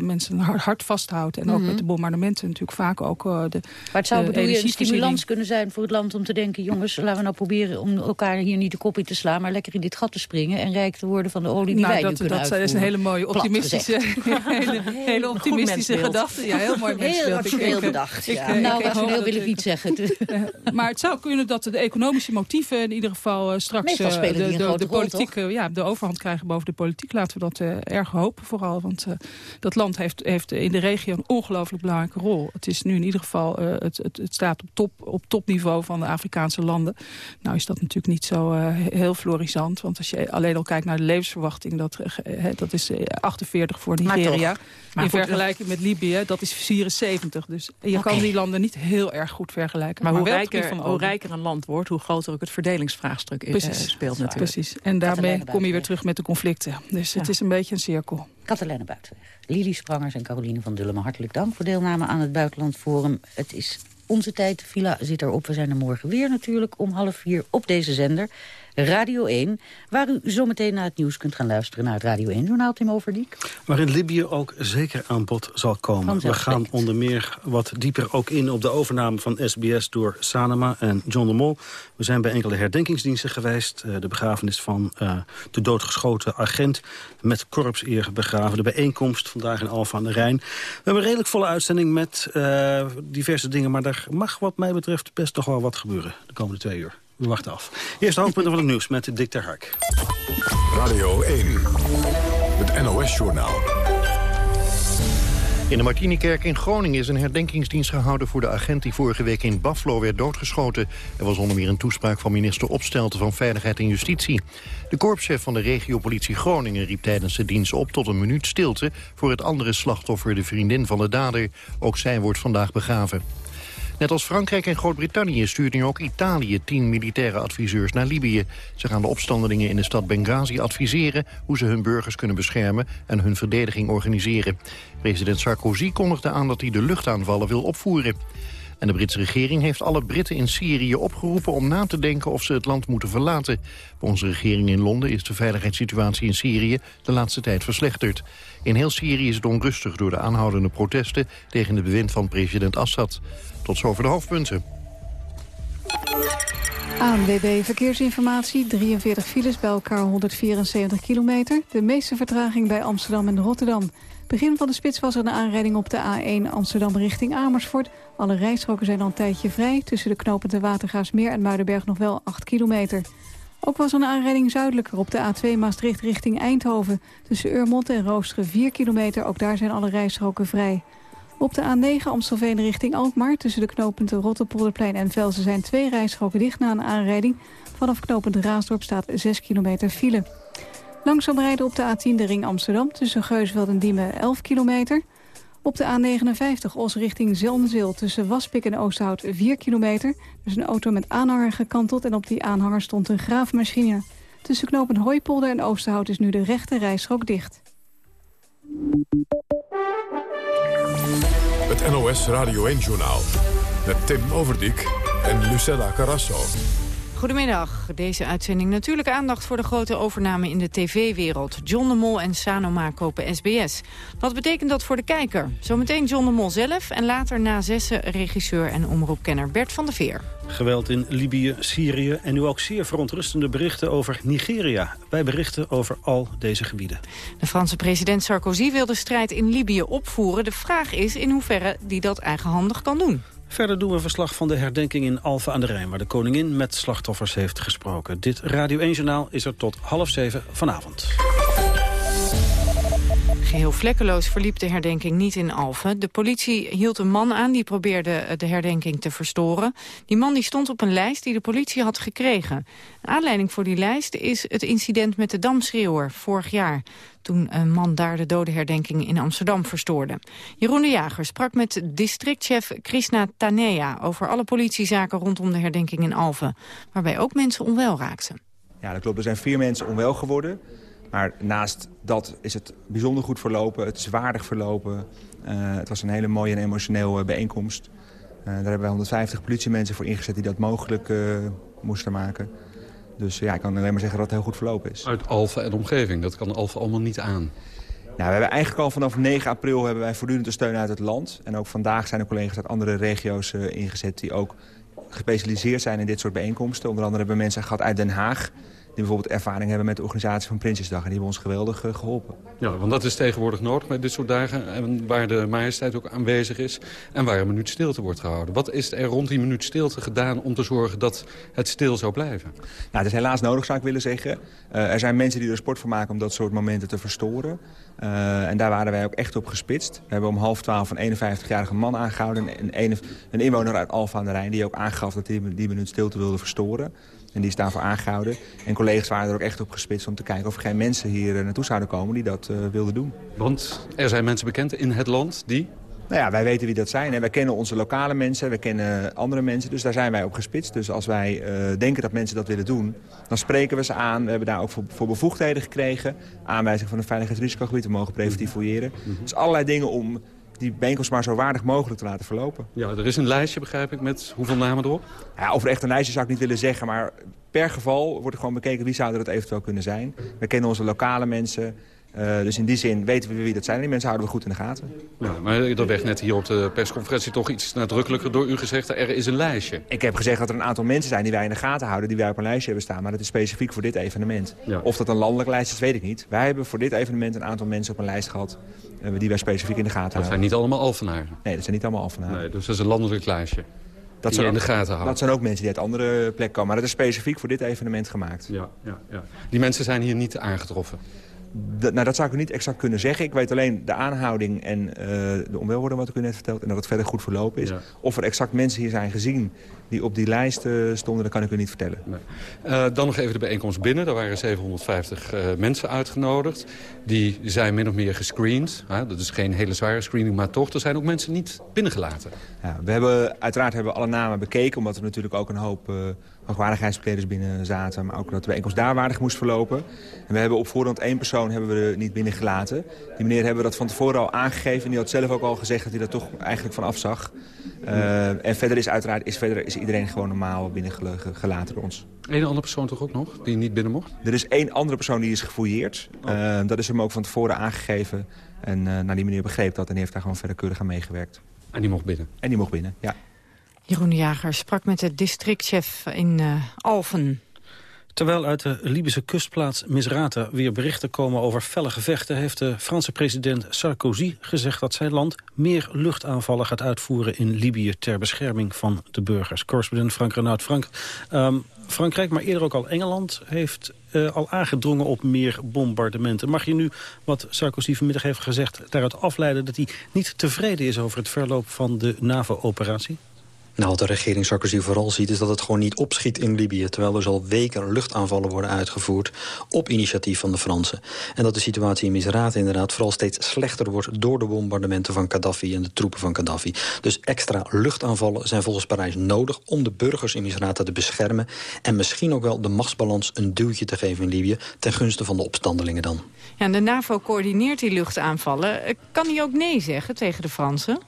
mensen hard, hard vasthouden. En ook Mhm. met de bombardementen natuurlijk vaak ook de Maar het zou bedoel je een stimulans kunnen zijn voor het land om te denken... jongens, laten we nou proberen om elkaar hier niet de kop in te slaan... maar lekker in dit gat te springen en rijk te worden van de olie die Nou, wij dat, nu kunnen dat is een uitvoeren. hele mooie optimistische... hele, optimistische gedachte. Ja, heel mooi Heel rationeel bedacht. Ja. nou, rationeel wil ik niet zeggen. maar het zou kunnen dat de economische motieven in ieder geval uh, straks uh, de, de, de politieke, ja, de overhand krijgen boven de politiek. Laten we dat uh, erg hopen vooral. Want dat land heeft, heeft in de regio een ongelooflijk belangrijke rol. Het is nu in ieder geval, het, het, het, staat op, top, op topniveau van de Afrikaanse landen. Nou is dat natuurlijk niet zo heel florisant. Want als je alleen al kijkt naar de levensverwachting, dat, dat is 48 voor Nigeria. Maar in vergelijking met Libië, dat is 74. Dus je kan die landen niet heel erg goed vergelijken. Maar, hoe, rijker, hoe rijker een land wordt, hoe groter ook het verdelingsvraagstuk is, Precies. Uh, speelt natuurlijk. Precies. En daarmee kom je weer terug met de conflicten. Dus het is een beetje een cirkel. Katelijne Buitenweg, Lili Sprangers en Caroline van Dullemen. Hartelijk dank voor deelname aan het Buitenlandforum. Het is onze tijd. Villa zit erop. We zijn er morgen weer natuurlijk om half vier op deze zender. Radio 1, waar u zometeen naar het nieuws kunt gaan luisteren... naar het Radio 1-journaal, Tim Overdiek. Waarin Libië ook zeker aan bod zal komen. We gaan onder meer wat dieper ook in op de overname van SBS... door Sanema en John de Mol. We zijn bij enkele herdenkingsdiensten geweest. Uh, de begrafenis van uh, de doodgeschoten agent met korpseer begraven. De bijeenkomst vandaag in Alfa aan de Rijn. We hebben een redelijk volle uitzending met uh, diverse dingen... maar er mag wat mij betreft best toch wel wat gebeuren de komende twee uur. We wachten af. Eerst de hoofdpunten van het nieuws met Dick ter Hark. Radio 1, het NOS-journaal. In de Martinikerk in Groningen is een herdenkingsdienst gehouden voor de agent die vorige week in Buffalo werd doodgeschoten. Er was onder meer een toespraak van minister Opstelten van Veiligheid en Justitie. De korpschef van de regiopolitie Groningen riep tijdens de dienst op tot een minuut stilte voor het andere slachtoffer, de vriendin van de dader. Ook zij wordt vandaag begraven. Net als Frankrijk en Groot-Brittannië stuurt nu ook Italië tien militaire adviseurs naar Libië. Ze gaan de opstandelingen in de stad Benghazi adviseren hoe ze hun burgers kunnen beschermen en hun verdediging organiseren. President Sarkozy kondigde aan dat hij de luchtaanvallen wil opvoeren. En de Britse regering heeft alle Britten in Syrië opgeroepen om na te denken of ze het land moeten verlaten. Volgens de regering in Londen is de veiligheidssituatie in Syrië de laatste tijd verslechterd. In heel Syrië is het onrustig door de aanhoudende protesten tegen het bewind van president Assad. Tot zover de hoofdpunten. ANWB Verkeersinformatie, 43 files bij elkaar 174 kilometer. De meeste vertraging bij Amsterdam en Rotterdam. Begin van de spits was er een aanrijding op de A1 Amsterdam richting Amersfoort. Alle rijstroken zijn al een tijdje vrij. Tussen de knopende Watergaasmeer en Muidenberg nog wel 8 kilometer. Ook was er een aanrijding zuidelijker op de A2 Maastricht richting Eindhoven. Tussen Urmond en Roosteren 4 kilometer. Ook daar zijn alle rijstroken vrij. Op de A9 Amstelveen richting Alkmaar... tussen de knooppunten Rotterpolderplein en Velsen... zijn twee rijstroken dicht na een aanrijding. Vanaf knooppunt Raasdorp staat 6 kilometer file. Langzaam rijden op de A10 de ring Amsterdam... tussen Geusveld en Diemen 11 kilometer. Op de A59 Os richting Zelnzeel tussen Waspik en Oosterhout 4 kilometer. Er is een auto met aanhanger gekanteld en op die aanhanger stond een graafmachine. Tussen knopen Hooipolder en Oosterhout is nu de rechte rijstrook dicht. Het NOS Radio 1-journaal met Tim Overdijk en Lucella Carrasso. Goedemiddag. Deze uitzending natuurlijk aandacht voor de grote overname in de tv-wereld. John de Mol en Sanoma kopen SBS. Wat betekent dat voor de kijker? Zometeen John de Mol zelf en later na zessen regisseur en omroepkenner Bert van der Veer. Geweld in Libië, Syrië en nu ook zeer verontrustende berichten over Nigeria. Wij berichten over al deze gebieden. De Franse president Sarkozy wil de strijd in Libië opvoeren. De vraag is in hoeverre die dat eigenhandig kan doen. Verder doen we verslag van de herdenking in Alphen aan de Rijn... waar de koningin met slachtoffers heeft gesproken. Dit Radio 1-journaal is er tot half zeven vanavond. Geheel vlekkeloos verliep de herdenking niet in Alphen. De politie hield een man aan die probeerde de herdenking te verstoren. Die man die stond op een lijst die de politie had gekregen. Aanleiding voor die lijst is het incident met de Damschreeuwer vorig jaar. Toen een man daar de dodenherdenking in Amsterdam verstoorde. Jeroen de Jager sprak met districtchef Krishna Tanea... over alle politiezaken rondom de herdenking in Alphen. Waarbij ook mensen onwel raakten. Ja, dat klopt. Er zijn vier mensen onwel geworden. Maar naast dat is het bijzonder goed verlopen. Het is waardig verlopen. Uh, het was een hele mooie en emotionele bijeenkomst. Uh, daar hebben wij 150 politiemensen voor ingezet die dat mogelijk moesten maken. Dus ja, ik kan alleen maar zeggen dat het heel goed verlopen is. Uit Alphen en omgeving, dat kan Alphen allemaal niet aan. Nou, we hebben eigenlijk al vanaf 9 april hebben wij voortdurend steun uit het land. En ook vandaag zijn er collega's uit andere regio's ingezet die ook gespecialiseerd zijn in dit soort bijeenkomsten. Onder andere hebben we mensen gehad uit Den Haag die bijvoorbeeld ervaring hebben met de organisatie van Prinsjesdag. En die hebben ons geweldig geholpen. Ja, want dat is tegenwoordig nodig met dit soort dagen. En waar de majesteit ook aanwezig is. En waar een minuut stilte wordt gehouden. Wat is er rond die minuut stilte gedaan om te zorgen dat het stil zou blijven? Nou, het is helaas nodig, zou ik willen zeggen. er zijn mensen die er sport van maken om dat soort momenten te verstoren. en daar waren wij ook echt op gespitst. We hebben om half twaalf een 51-jarige man aangehouden. Een, een, inwoner uit Alfa aan de Rijn die ook aangaf dat hij die minuut stilte wilde verstoren. En die is daarvoor aangehouden. En collega's waren er ook echt op gespitst om te kijken of er geen mensen hier eh, naartoe zouden komen die dat uh, wilden doen. Want er zijn mensen bekend in het land die... Nou ja, wij weten wie dat zijn. En wij kennen onze lokale mensen, wij kennen andere mensen. Dus daar zijn wij op gespitst. Dus als wij uh, denken dat mensen dat willen doen, dan spreken we ze aan. We hebben daar ook voor, voor bevoegdheden gekregen. Aanwijzing van een veiligheidsrisicogebied, we mogen preventief fouilleren. Mhm. Dus allerlei dingen om die bijeenkomst maar zo waardig mogelijk te laten verlopen. Ja, er is een lijstje, begrijp ik, met hoeveel namen erop? Ja, over echt een lijstje zou ik niet willen zeggen, maar per geval wordt er gewoon bekeken wie zou er het eventueel kunnen zijn. We kennen onze lokale mensen, uh, dus in die zin weten we wie dat zijn. Die mensen houden we goed in de gaten. Ja, maar er werd net hier op de persconferentie toch iets nadrukkelijker door u gezegd. Er is een lijstje. Ik heb gezegd dat er een aantal mensen zijn die wij in de gaten houden. Die wij op een lijstje hebben staan. Maar dat is specifiek voor dit evenement. Of dat een landelijk lijst is, weet ik niet. Wij hebben voor dit evenement een aantal mensen op een lijst gehad. Uh, die wij specifiek in de gaten houden. Dat zijn niet allemaal Alphenaren? Nee, dat zijn niet allemaal Alphenaren. Nee, dus dat is een landelijk lijstje. Dat zijn, in de gaten houden. dat zijn ook mensen die uit andere plekken komen. Maar dat is specifiek voor dit evenement gemaakt. Ja, ja, ja. Die mensen zijn hier niet aangetroffen? Nou, dat zou ik niet exact kunnen zeggen. Ik weet alleen de aanhouding en uh, de onwelwording wat ik u net verteld... en dat het verder goed verlopen is. Of er exact mensen hier zijn gezien die op die lijst stonden, dat kan ik u niet vertellen. Nee. Uh, dan nog even de bijeenkomst binnen. Daar waren 750 uh, eh, mensen uitgenodigd. Die zijn min of meer gescreend. dat is geen hele zware screening, maar toch, er zijn ook mensen niet binnengelaten. Ja, we hebben, uiteraard hebben we alle namen bekeken, omdat er natuurlijk ook een hoop hoogwaardigheidsspelers binnen zaten. Maar ook dat de bijeenkomst daar waardig moest verlopen. En we hebben op voorhand één persoon hebben we niet binnengelaten. Die meneer hebben we dat van tevoren al aangegeven. En die had zelf ook al gezegd dat hij dat toch eigenlijk van afzag. En verder is uiteraard is, verder is iedereen gewoon normaal binnengelaten door ons. Eén andere persoon toch ook nog, die niet binnen mocht? Er is één andere persoon die is gefouilleerd. Oh. Uh, dat is hem ook van tevoren aangegeven. En uh, nou, die meneer begreep dat en die heeft daar gewoon verder keurig aan meegewerkt. En die mocht binnen? En die mocht binnen, ja. Jeroen de Jager sprak met de districtchef in uh, Alphen. Terwijl uit de Libische kustplaats Misrata weer berichten komen over felle gevechten... heeft de Franse president Sarkozy gezegd dat zijn land meer luchtaanvallen gaat uitvoeren in Libië... ter bescherming van de burgers. Correspondent Frank Renaud. Frank, um, Frankrijk, maar eerder ook al Engeland... heeft uh, al aangedrongen op meer bombardementen. Mag je nu, wat Sarkozy vanmiddag heeft gezegd... daaruit afleiden dat hij niet tevreden is over het verloop van de NAVO-operatie? Nou, wat de regering Sarkozy vooral ziet is dat het gewoon niet opschiet in Libië... terwijl er al weken luchtaanvallen worden uitgevoerd op initiatief van de Fransen. En dat de situatie in Misrata inderdaad vooral steeds slechter wordt... door de bombardementen van Gaddafi en de troepen van Gaddafi. Dus extra luchtaanvallen zijn volgens Parijs nodig... om de burgers in Misrata te beschermen... en misschien ook wel de machtsbalans een duwtje te geven in Libië... ten gunste van de opstandelingen dan. Ja, de NAVO coördineert die luchtaanvallen. Kan hij ook nee zeggen tegen de Fransen?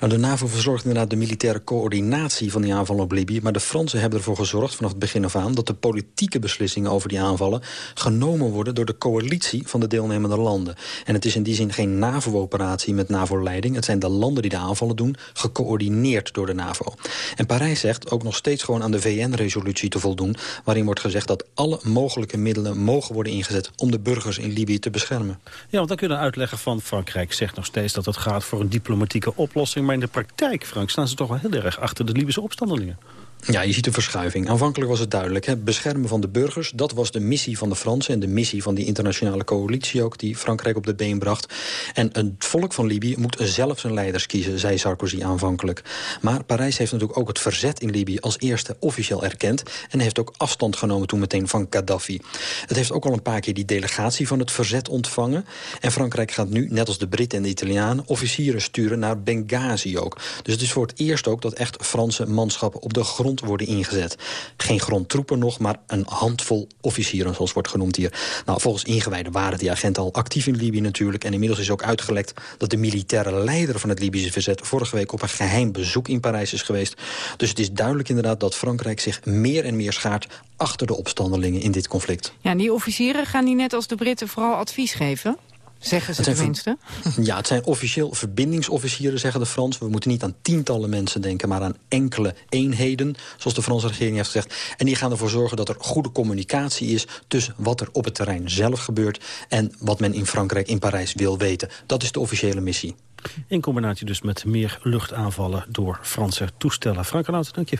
Nou, de NAVO verzorgt inderdaad de militaire coördinatie van die aanvallen op Libië. Maar de Fransen hebben ervoor gezorgd vanaf het begin af aan... dat de politieke beslissingen over die aanvallen genomen worden... door de coalitie van de deelnemende landen. En het is in die zin geen NAVO-operatie met NAVO-leiding. Het zijn de landen die de aanvallen doen, gecoördineerd door de NAVO. En Parijs zegt ook nog steeds gewoon aan de VN-resolutie te voldoen... waarin wordt gezegd dat alle mogelijke middelen mogen worden ingezet... om de burgers in Libië te beschermen. Ja, want dan kunnen uitleggen van Frankrijk zegt nog steeds... dat het gaat voor een diplomatieke oplossing maar in de praktijk, Frank, staan ze toch wel heel erg achter de Libische opstandelingen. Ja, je ziet een verschuiving. Aanvankelijk was het duidelijk. Hè? Beschermen van de burgers, dat was de missie van de Fransen... en de missie van die internationale coalitie ook... die Frankrijk op de been bracht. En het volk van Libië moet zelf zijn leiders kiezen... zei Sarkozy aanvankelijk. Maar Parijs heeft natuurlijk ook het verzet in Libië... als eerste officieel erkend... en heeft ook afstand genomen toen meteen van Gaddafi. Het heeft ook al een paar keer die delegatie van het verzet ontvangen. En Frankrijk gaat nu, net als de Britten en de Italianen... officieren sturen naar Benghazi ook. Dus het is voor het eerst ook dat echt Franse manschappen op de grond worden ingezet. Geen grondtroepen nog, maar een handvol officieren, zoals wordt genoemd hier. Nou, volgens ingewijden waren die agenten al actief in Libië natuurlijk. En inmiddels is ook uitgelekt dat de militaire leider van het Libische verzet... vorige week op een geheim bezoek in Parijs is geweest. Dus het is duidelijk inderdaad dat Frankrijk zich meer en meer schaart... achter de opstandelingen in dit conflict. Ja, die officieren gaan die net als de Britten vooral advies geven? Zeggen ze tenminste. Ja, het zijn officieel verbindingsofficieren, zeggen de Fransen. We moeten niet aan tientallen mensen denken, maar aan enkele eenheden... zoals de Franse regering heeft gezegd. En die gaan ervoor zorgen dat er goede communicatie is... tussen wat er op het terrein zelf gebeurt... en wat men in Frankrijk, in Parijs wil weten. Dat is de officiële missie. In combinatie dus met meer luchtaanvallen door Franse toestellen. Frank Renaud, dank je.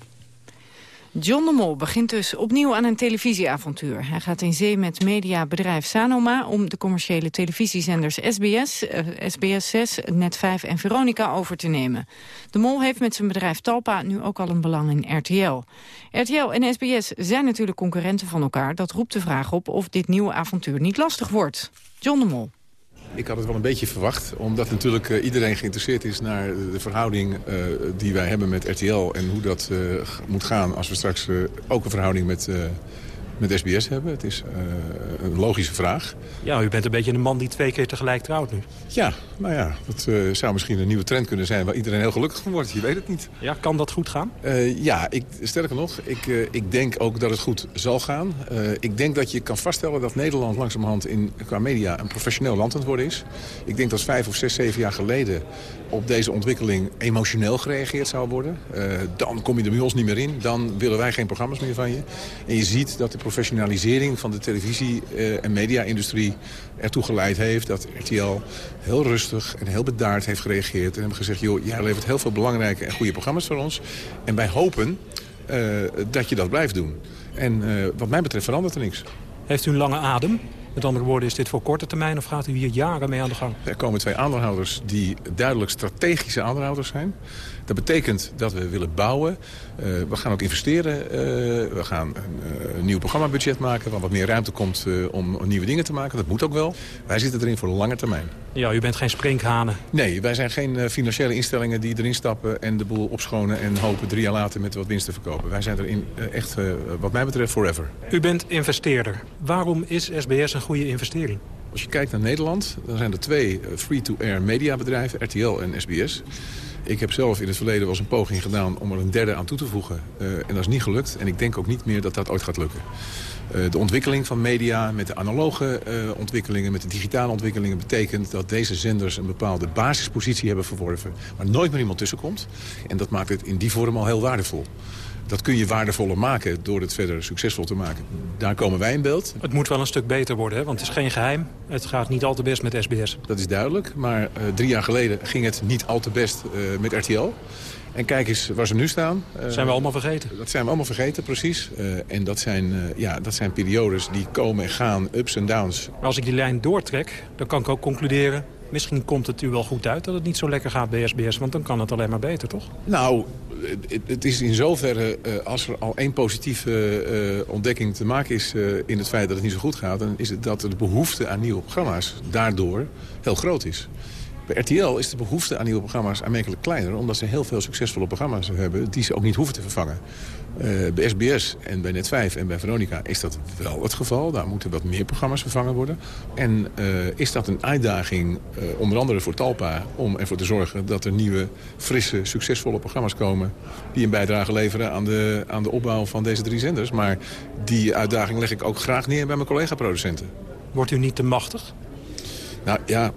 John de Mol begint dus opnieuw aan een televisieavontuur. Hij gaat in zee met mediabedrijf Sanoma om de commerciële televisiezenders SBS, SBS 6, Net 5 en Veronica over te nemen. De Mol heeft met zijn bedrijf Talpa nu ook al een belang in RTL. RTL en SBS zijn natuurlijk concurrenten van elkaar. Dat roept de vraag op of dit nieuwe avontuur niet lastig wordt. John de Mol. Ik had het wel een beetje verwacht, omdat natuurlijk uh, iedereen geïnteresseerd is naar de verhouding uh, die wij hebben met RTL en hoe dat uh, moet gaan als we straks ook een verhouding met met SBS hebben. Het is uh, een logische vraag. Ja, u bent een beetje een man die twee keer tegelijk trouwt nu. Ja, nou ja, dat uh, zou misschien een nieuwe trend kunnen zijn... waar iedereen heel gelukkig van wordt. Je weet het niet. Ja, kan dat goed gaan? Uh, ja, ik, sterker nog, ik, ik denk ook dat het goed zal gaan. ik denk dat je kan vaststellen dat Nederland langzamerhand in, qua media... een professioneel land aan het worden is. Ik denk dat vijf of zes, zeven jaar geleden op deze ontwikkeling emotioneel gereageerd zou worden. dan kom je er bij ons niet meer in. Dan willen wij geen programma's meer van je. En je ziet dat de professionalisering van de televisie- uh, en media-industrie ertoe geleid heeft... dat RTL heel rustig en heel bedaard heeft gereageerd... en hebben gezegd, joh, jij levert heel veel belangrijke en goede programma's voor ons. En wij hopen uh, dat je dat blijft doen. En wat mij betreft verandert er niks. Heeft u een lange adem? Met andere woorden, is dit voor korte termijn of gaat u hier jaren mee aan de gang? Er komen twee aandeelhouders die duidelijk strategische aandeelhouders zijn. Dat betekent dat we willen bouwen. Uh, we gaan ook investeren. Uh, we gaan een, uh, nieuw programmabudget maken... waar wat meer ruimte komt om nieuwe dingen te maken. Dat moet ook wel. Wij zitten erin voor de lange termijn. Ja, u bent geen sprinkhanen. Nee, wij zijn geen financiële instellingen die erin stappen... en de boel opschonen en hopen drie jaar later met wat winst te verkopen. Wij zijn erin echt, wat mij betreft, forever. U bent investeerder. Waarom is SBS een goede investering? Als je kijkt naar Nederland, dan zijn er twee free-to-air mediabedrijven, RTL en SBS... Ik heb zelf in het verleden wel eens een poging gedaan om er een derde aan toe te voegen. Uh, en dat is niet gelukt. En ik denk ook niet meer dat dat ooit gaat lukken. Uh, de ontwikkeling van media met de analoge uh, ontwikkelingen, met de digitale ontwikkelingen... betekent dat deze zenders een bepaalde basispositie hebben verworven... waar nooit meer iemand tussenkomt. En dat maakt het in die vorm al heel waardevol. Dat kun je waardevoller maken door het verder succesvol te maken. Daar komen wij in beeld. Het moet wel een stuk beter worden, hè? want het is geen geheim. Het gaat niet al te best met SBS. Dat is duidelijk, maar uh, drie jaar geleden ging het niet al te best uh, met RTL. En kijk eens waar ze nu staan. Dat zijn we allemaal vergeten. Dat zijn we allemaal vergeten, precies. En dat zijn, ja, dat zijn periodes die komen en gaan, ups en downs. Maar als ik die lijn doortrek, dan kan ik ook concluderen... Misschien komt het u wel goed uit dat het niet zo lekker gaat bij SBS... want dan kan het alleen maar beter, toch? Nou, het, is in zoverre, uh, als er al één positieve uh, ontdekking te maken is... Uh, in het feit dat het niet zo goed gaat... dan is het dat de behoefte aan nieuwe programma's daardoor heel groot is. Bij RTL is de behoefte aan nieuwe programma's aanmerkelijk kleiner... omdat ze heel veel succesvolle programma's hebben die ze ook niet hoeven te vervangen. Uh, bij SBS en bij Net5 en bij Veronica is dat wel het geval. Daar moeten wat meer programma's vervangen worden. En uh, is dat een uitdaging, uh, onder andere voor Talpa... om ervoor te zorgen dat er nieuwe, frisse, succesvolle programma's komen... die een bijdrage leveren aan de, aan de opbouw van deze drie zenders. Maar die uitdaging leg ik ook graag neer bij mijn collega-producenten. Wordt u niet te machtig? Nou ja,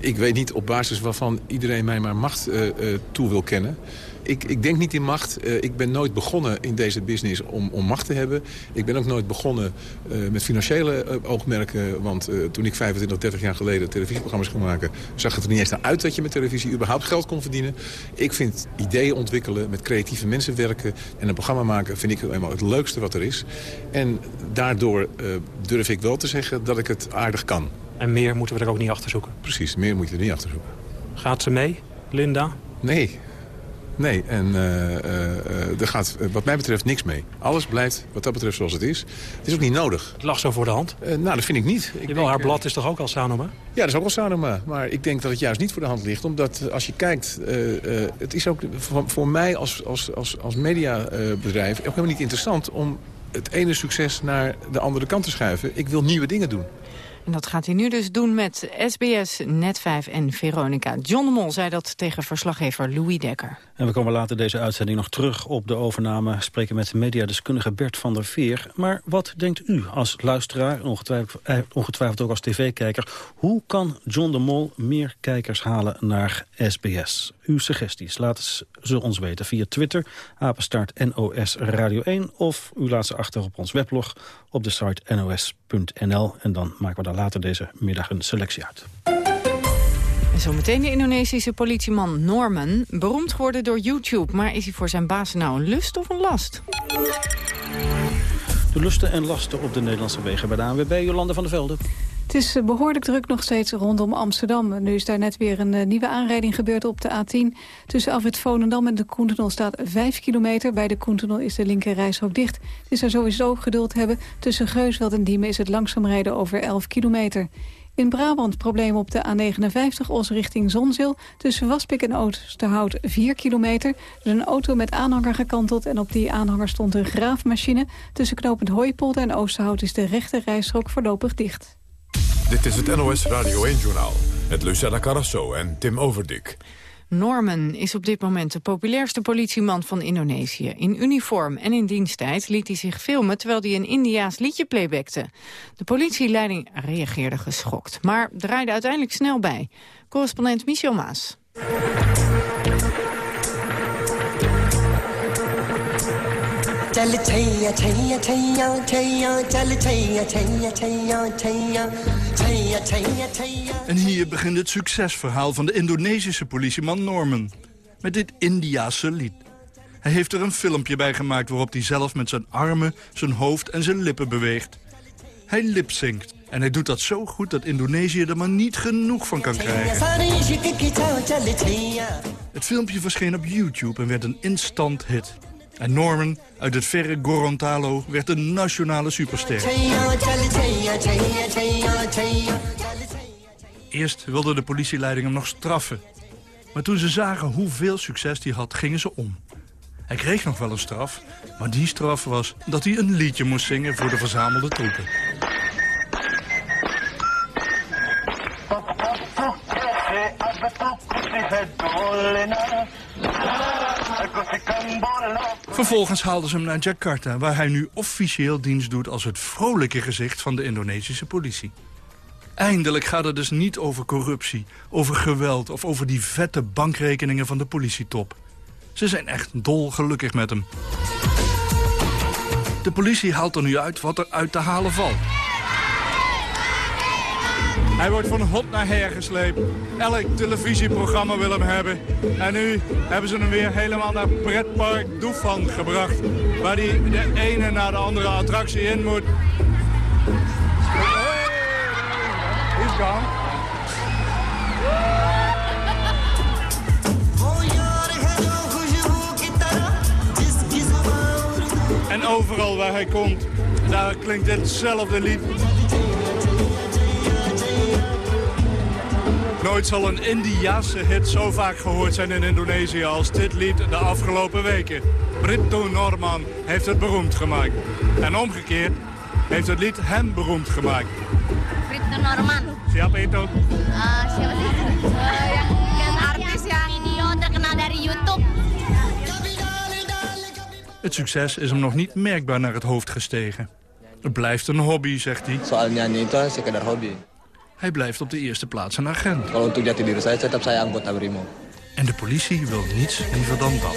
ik weet niet op basis waarvan iedereen mij maar macht uh, uh, toe wil kennen. Ik, ik, denk niet in macht. Uh, ik ben nooit begonnen in deze business om, om, macht te hebben. Ik ben ook nooit begonnen met financiële oogmerken. Want toen ik 25, 30 jaar geleden televisieprogramma's ging maken... zag het er niet eens naar uit dat je met televisie überhaupt geld kon verdienen. Ik vind ideeën ontwikkelen, met creatieve mensen werken... en een programma maken vind ik helemaal het leukste wat er is. En daardoor durf ik wel te zeggen dat ik het aardig kan. En meer moeten we er ook niet achter zoeken. Precies, meer moet je er niet achter zoeken. Gaat ze mee, Linda? Nee. Nee, en uh, uh, er gaat wat mij betreft niks mee. Alles blijft wat dat betreft zoals het is. Het is ook niet nodig. Het lag zo voor de hand? Uh, nou, dat vind ik niet. Ik Jawel, haar blad is toch ook al Sanoma? Ja, dat is ook al Sanoma. Maar ik denk dat het juist niet voor de hand ligt. Omdat als je kijkt, het is ook voor, voor mij als, als, als, als mediabedrijf... ook helemaal niet interessant om het ene succes naar de andere kant te schuiven. Ik wil nieuwe dingen doen. En dat gaat hij nu dus doen met SBS, Net5 en Veronica. John de Mol zei dat tegen verslaggever Louis Dekker. En we komen later deze uitzending nog terug op de overname... spreken met mediadeskundige Bert van der Veer. Maar wat denkt u als luisteraar, ongetwijfeld, eh, ongetwijfeld ook als tv-kijker... hoe kan John de Mol meer kijkers halen naar SBS? Uw suggesties, laat ze ons weten via Twitter, apenstaart NOS Radio 1... of u laat ze achter op ons weblog op de site nos.nl. En dan maken we daar later deze middag een selectie uit. En zometeen de Indonesische politieman Norman. Beroemd geworden door YouTube, maar is hij voor zijn baas nou een lust of een last? De lusten en lasten op de Nederlandse wegen bij de ANWB, Jolande van der Velde. Het is eh, behoorlijk druk nog steeds rondom Amsterdam. Nu is daar net weer een eh, nieuwe aanrijding gebeurd op de A10. Tussen Afrit Volendam en de Koentunnel staat 5 kilometer. Bij de Koentunnel is de linker reishok dicht. Het is er sowieso geduld hebben. Tussen Geusveld en Diemen is het langzaam rijden over 11 kilometer. In Brabant problemen op de A59 Os richting Zonzeel. Tussen Waspik en Oosterhout 4 kilometer. Er is een auto met aanhanger gekanteld en op die aanhanger stond een graafmachine. Tussen knopend Hooipolder en Oosterhout is de rechte rijstrook voorlopig dicht. Dit is het NOS Radio 1-journaal met Lucella Carrasso en Tim Overdik. Norman is op dit moment de populairste politieman van Indonesië. In uniform en in diensttijd liet hij zich filmen terwijl hij een Indiaas liedje playbackte. De politieleiding reageerde geschokt, maar draaide uiteindelijk snel bij. Correspondent Michel Maas. En hier begint het succesverhaal van de Indonesische politieman Norman. Met dit Indiase lied. Hij heeft er een filmpje bij gemaakt waarop hij zelf met zijn armen, zijn hoofd en zijn lippen beweegt. Hij lipzinkt. En hij doet dat zo goed dat Indonesië er maar niet genoeg van kan krijgen. Het filmpje verscheen op YouTube en werd een instant hit. En Norman uit het verre Gorontalo werd een nationale superster. Eerst wilde de politieleiding hem nog straffen. Maar toen ze zagen hoeveel succes hij had, gingen ze om. Hij kreeg nog wel een straf, maar die straf was dat hij een liedje moest zingen voor de verzamelde troepen. Vervolgens haalden ze hem naar Jakarta, waar hij nu officieel dienst doet als het vrolijke gezicht van de Indonesische politie. Eindelijk gaat het dus niet over corruptie, over geweld of over die vette bankrekeningen van de politietop. Ze zijn echt dolgelukkig met hem. De politie haalt er nu uit wat er uit te halen valt. Hij wordt van hot naar her gesleept. Elk televisieprogramma wil hem hebben. En nu hebben ze hem weer helemaal naar pretpark Doefan gebracht. Waar hij de ene na de andere attractie in moet. He's gone. En overal waar hij komt, daar klinkt hetzelfde lied. Nooit zal een Indiase hit zo vaak gehoord zijn in Indonesië als dit lied de afgelopen weken. Brito Norman heeft het beroemd gemaakt. En omgekeerd heeft het lied hem beroemd gemaakt. Brito Norman. Siapa itu? Uh, siapa sih? Uh, yang artis yang ini terkenal dari YouTube. Het succes is hem nog niet merkbaar naar het hoofd gestegen. Het blijft een hobby, zegt hij. Soal nyanyi itu sekedar hobby. Hij blijft op de eerste plaats een agent. En de politie wil niets liever dan dat.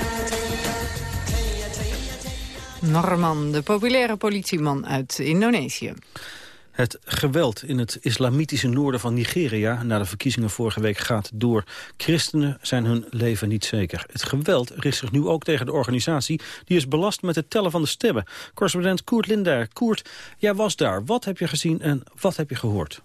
Norman, de populaire politieman uit Indonesië. Het geweld in het islamitische noorden van Nigeria... na de verkiezingen vorige week gaat door. Christenen zijn hun leven niet zeker. Het geweld richt zich nu ook tegen de organisatie... die is belast met het tellen van de stemmen. Correspondent Koert Lindaar. Koert, jij was daar. Wat heb je gezien en wat heb je gehoord?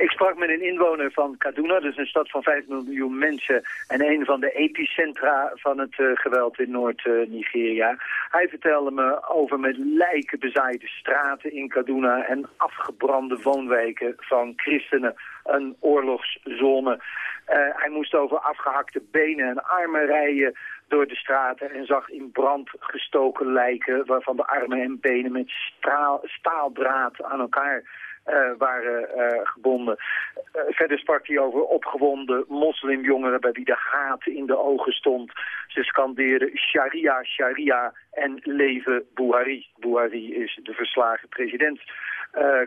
Ik sprak met een inwoner van Kaduna, dus een stad van 5 miljoen mensen... en een van de epicentra van het uh, geweld in Noord-Nigeria. Hij vertelde me over met lijken bezaaide straten in Kaduna... en afgebrande woonwijken van christenen, een oorlogszone. Uh, hij moest over afgehakte benen en armen rijden door de straten en zag in brand gestoken lijken... waarvan de armen en benen met straal, staaldraad aan elkaar waren gebonden. verder sprak hij over opgewonden moslimjongeren bij wie de haat in de ogen stond. Ze scandeerden Sharia, Sharia en leven Buhari. Buhari is de verslagen president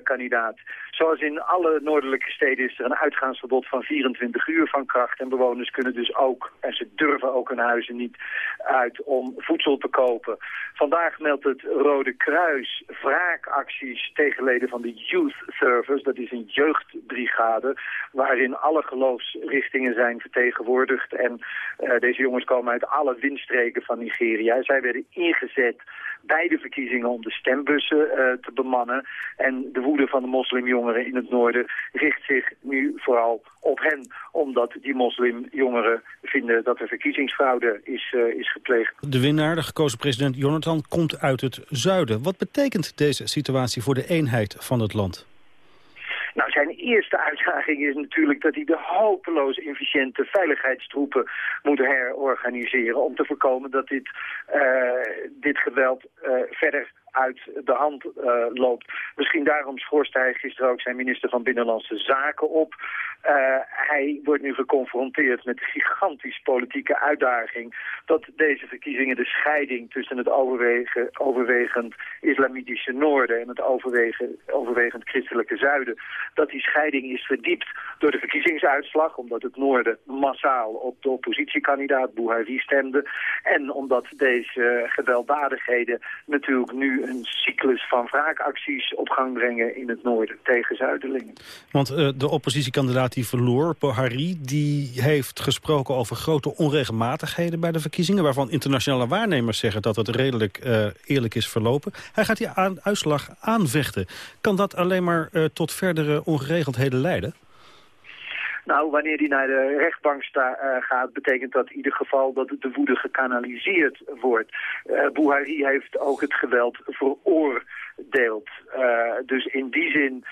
kandidaat. Zoals in alle noordelijke steden is er een uitgaansverbod van 24 uur van kracht. En bewoners kunnen dus ook, en ze durven ook hun huizen niet uit om voedsel te kopen. Vandaag meldt het Rode Kruis wraakacties tegen leden van de Youth Service. Dat is een jeugdbrigade waarin alle geloofsrichtingen zijn vertegenwoordigd. En uh, deze jongens komen uit alle windstreken van Nigeria. Zij werden ingezet bij de verkiezingen om de stembussen uh, te bemannen. En de woede van de moslimjongeren in het noorden richt zich nu vooral op hen. Omdat die moslimjongeren vinden dat er verkiezingsfraude is, uh, is gepleegd. De winnaar, de gekozen president Jonathan, komt uit het zuiden. Wat betekent deze situatie voor de eenheid van het land? Nou, zijn eerste uitdaging is natuurlijk dat hij de hopeloos efficiënte veiligheidstroepen moet herorganiseren... om te voorkomen dat dit, uh, dit geweld uh, verder uit de hand uh, loopt. Misschien daarom schorst hij gisteren ook zijn minister van Binnenlandse Zaken op. Hij wordt nu geconfronteerd met de gigantisch politieke uitdaging... dat deze verkiezingen de scheiding tussen het overwegen, overwegend islamitische noorden... en het overwegen, overwegend christelijke zuiden... dat die scheiding is verdiept door de verkiezingsuitslag... omdat het noorden massaal op de oppositiekandidaat Buhari stemde... en omdat deze gewelddadigheden natuurlijk nu een cyclus van wraakacties op gang brengen in het noorden tegen Zuiderlingen. Want uh, de oppositiekandidaat die verloor, Pohari, die heeft gesproken over grote onregelmatigheden bij de verkiezingen, waarvan internationale waarnemers zeggen dat het redelijk uh, eerlijk is verlopen. Hij gaat die uitslag aanvechten. Kan dat alleen maar uh, tot verdere ongeregeldheden leiden? Nou, wanneer die naar de rechtbank sta, uh, gaat, betekent dat in ieder geval dat de woede gekanaliseerd wordt. Uh, Buhari heeft ook het geweld veroordeeld. Uh, dus in die zin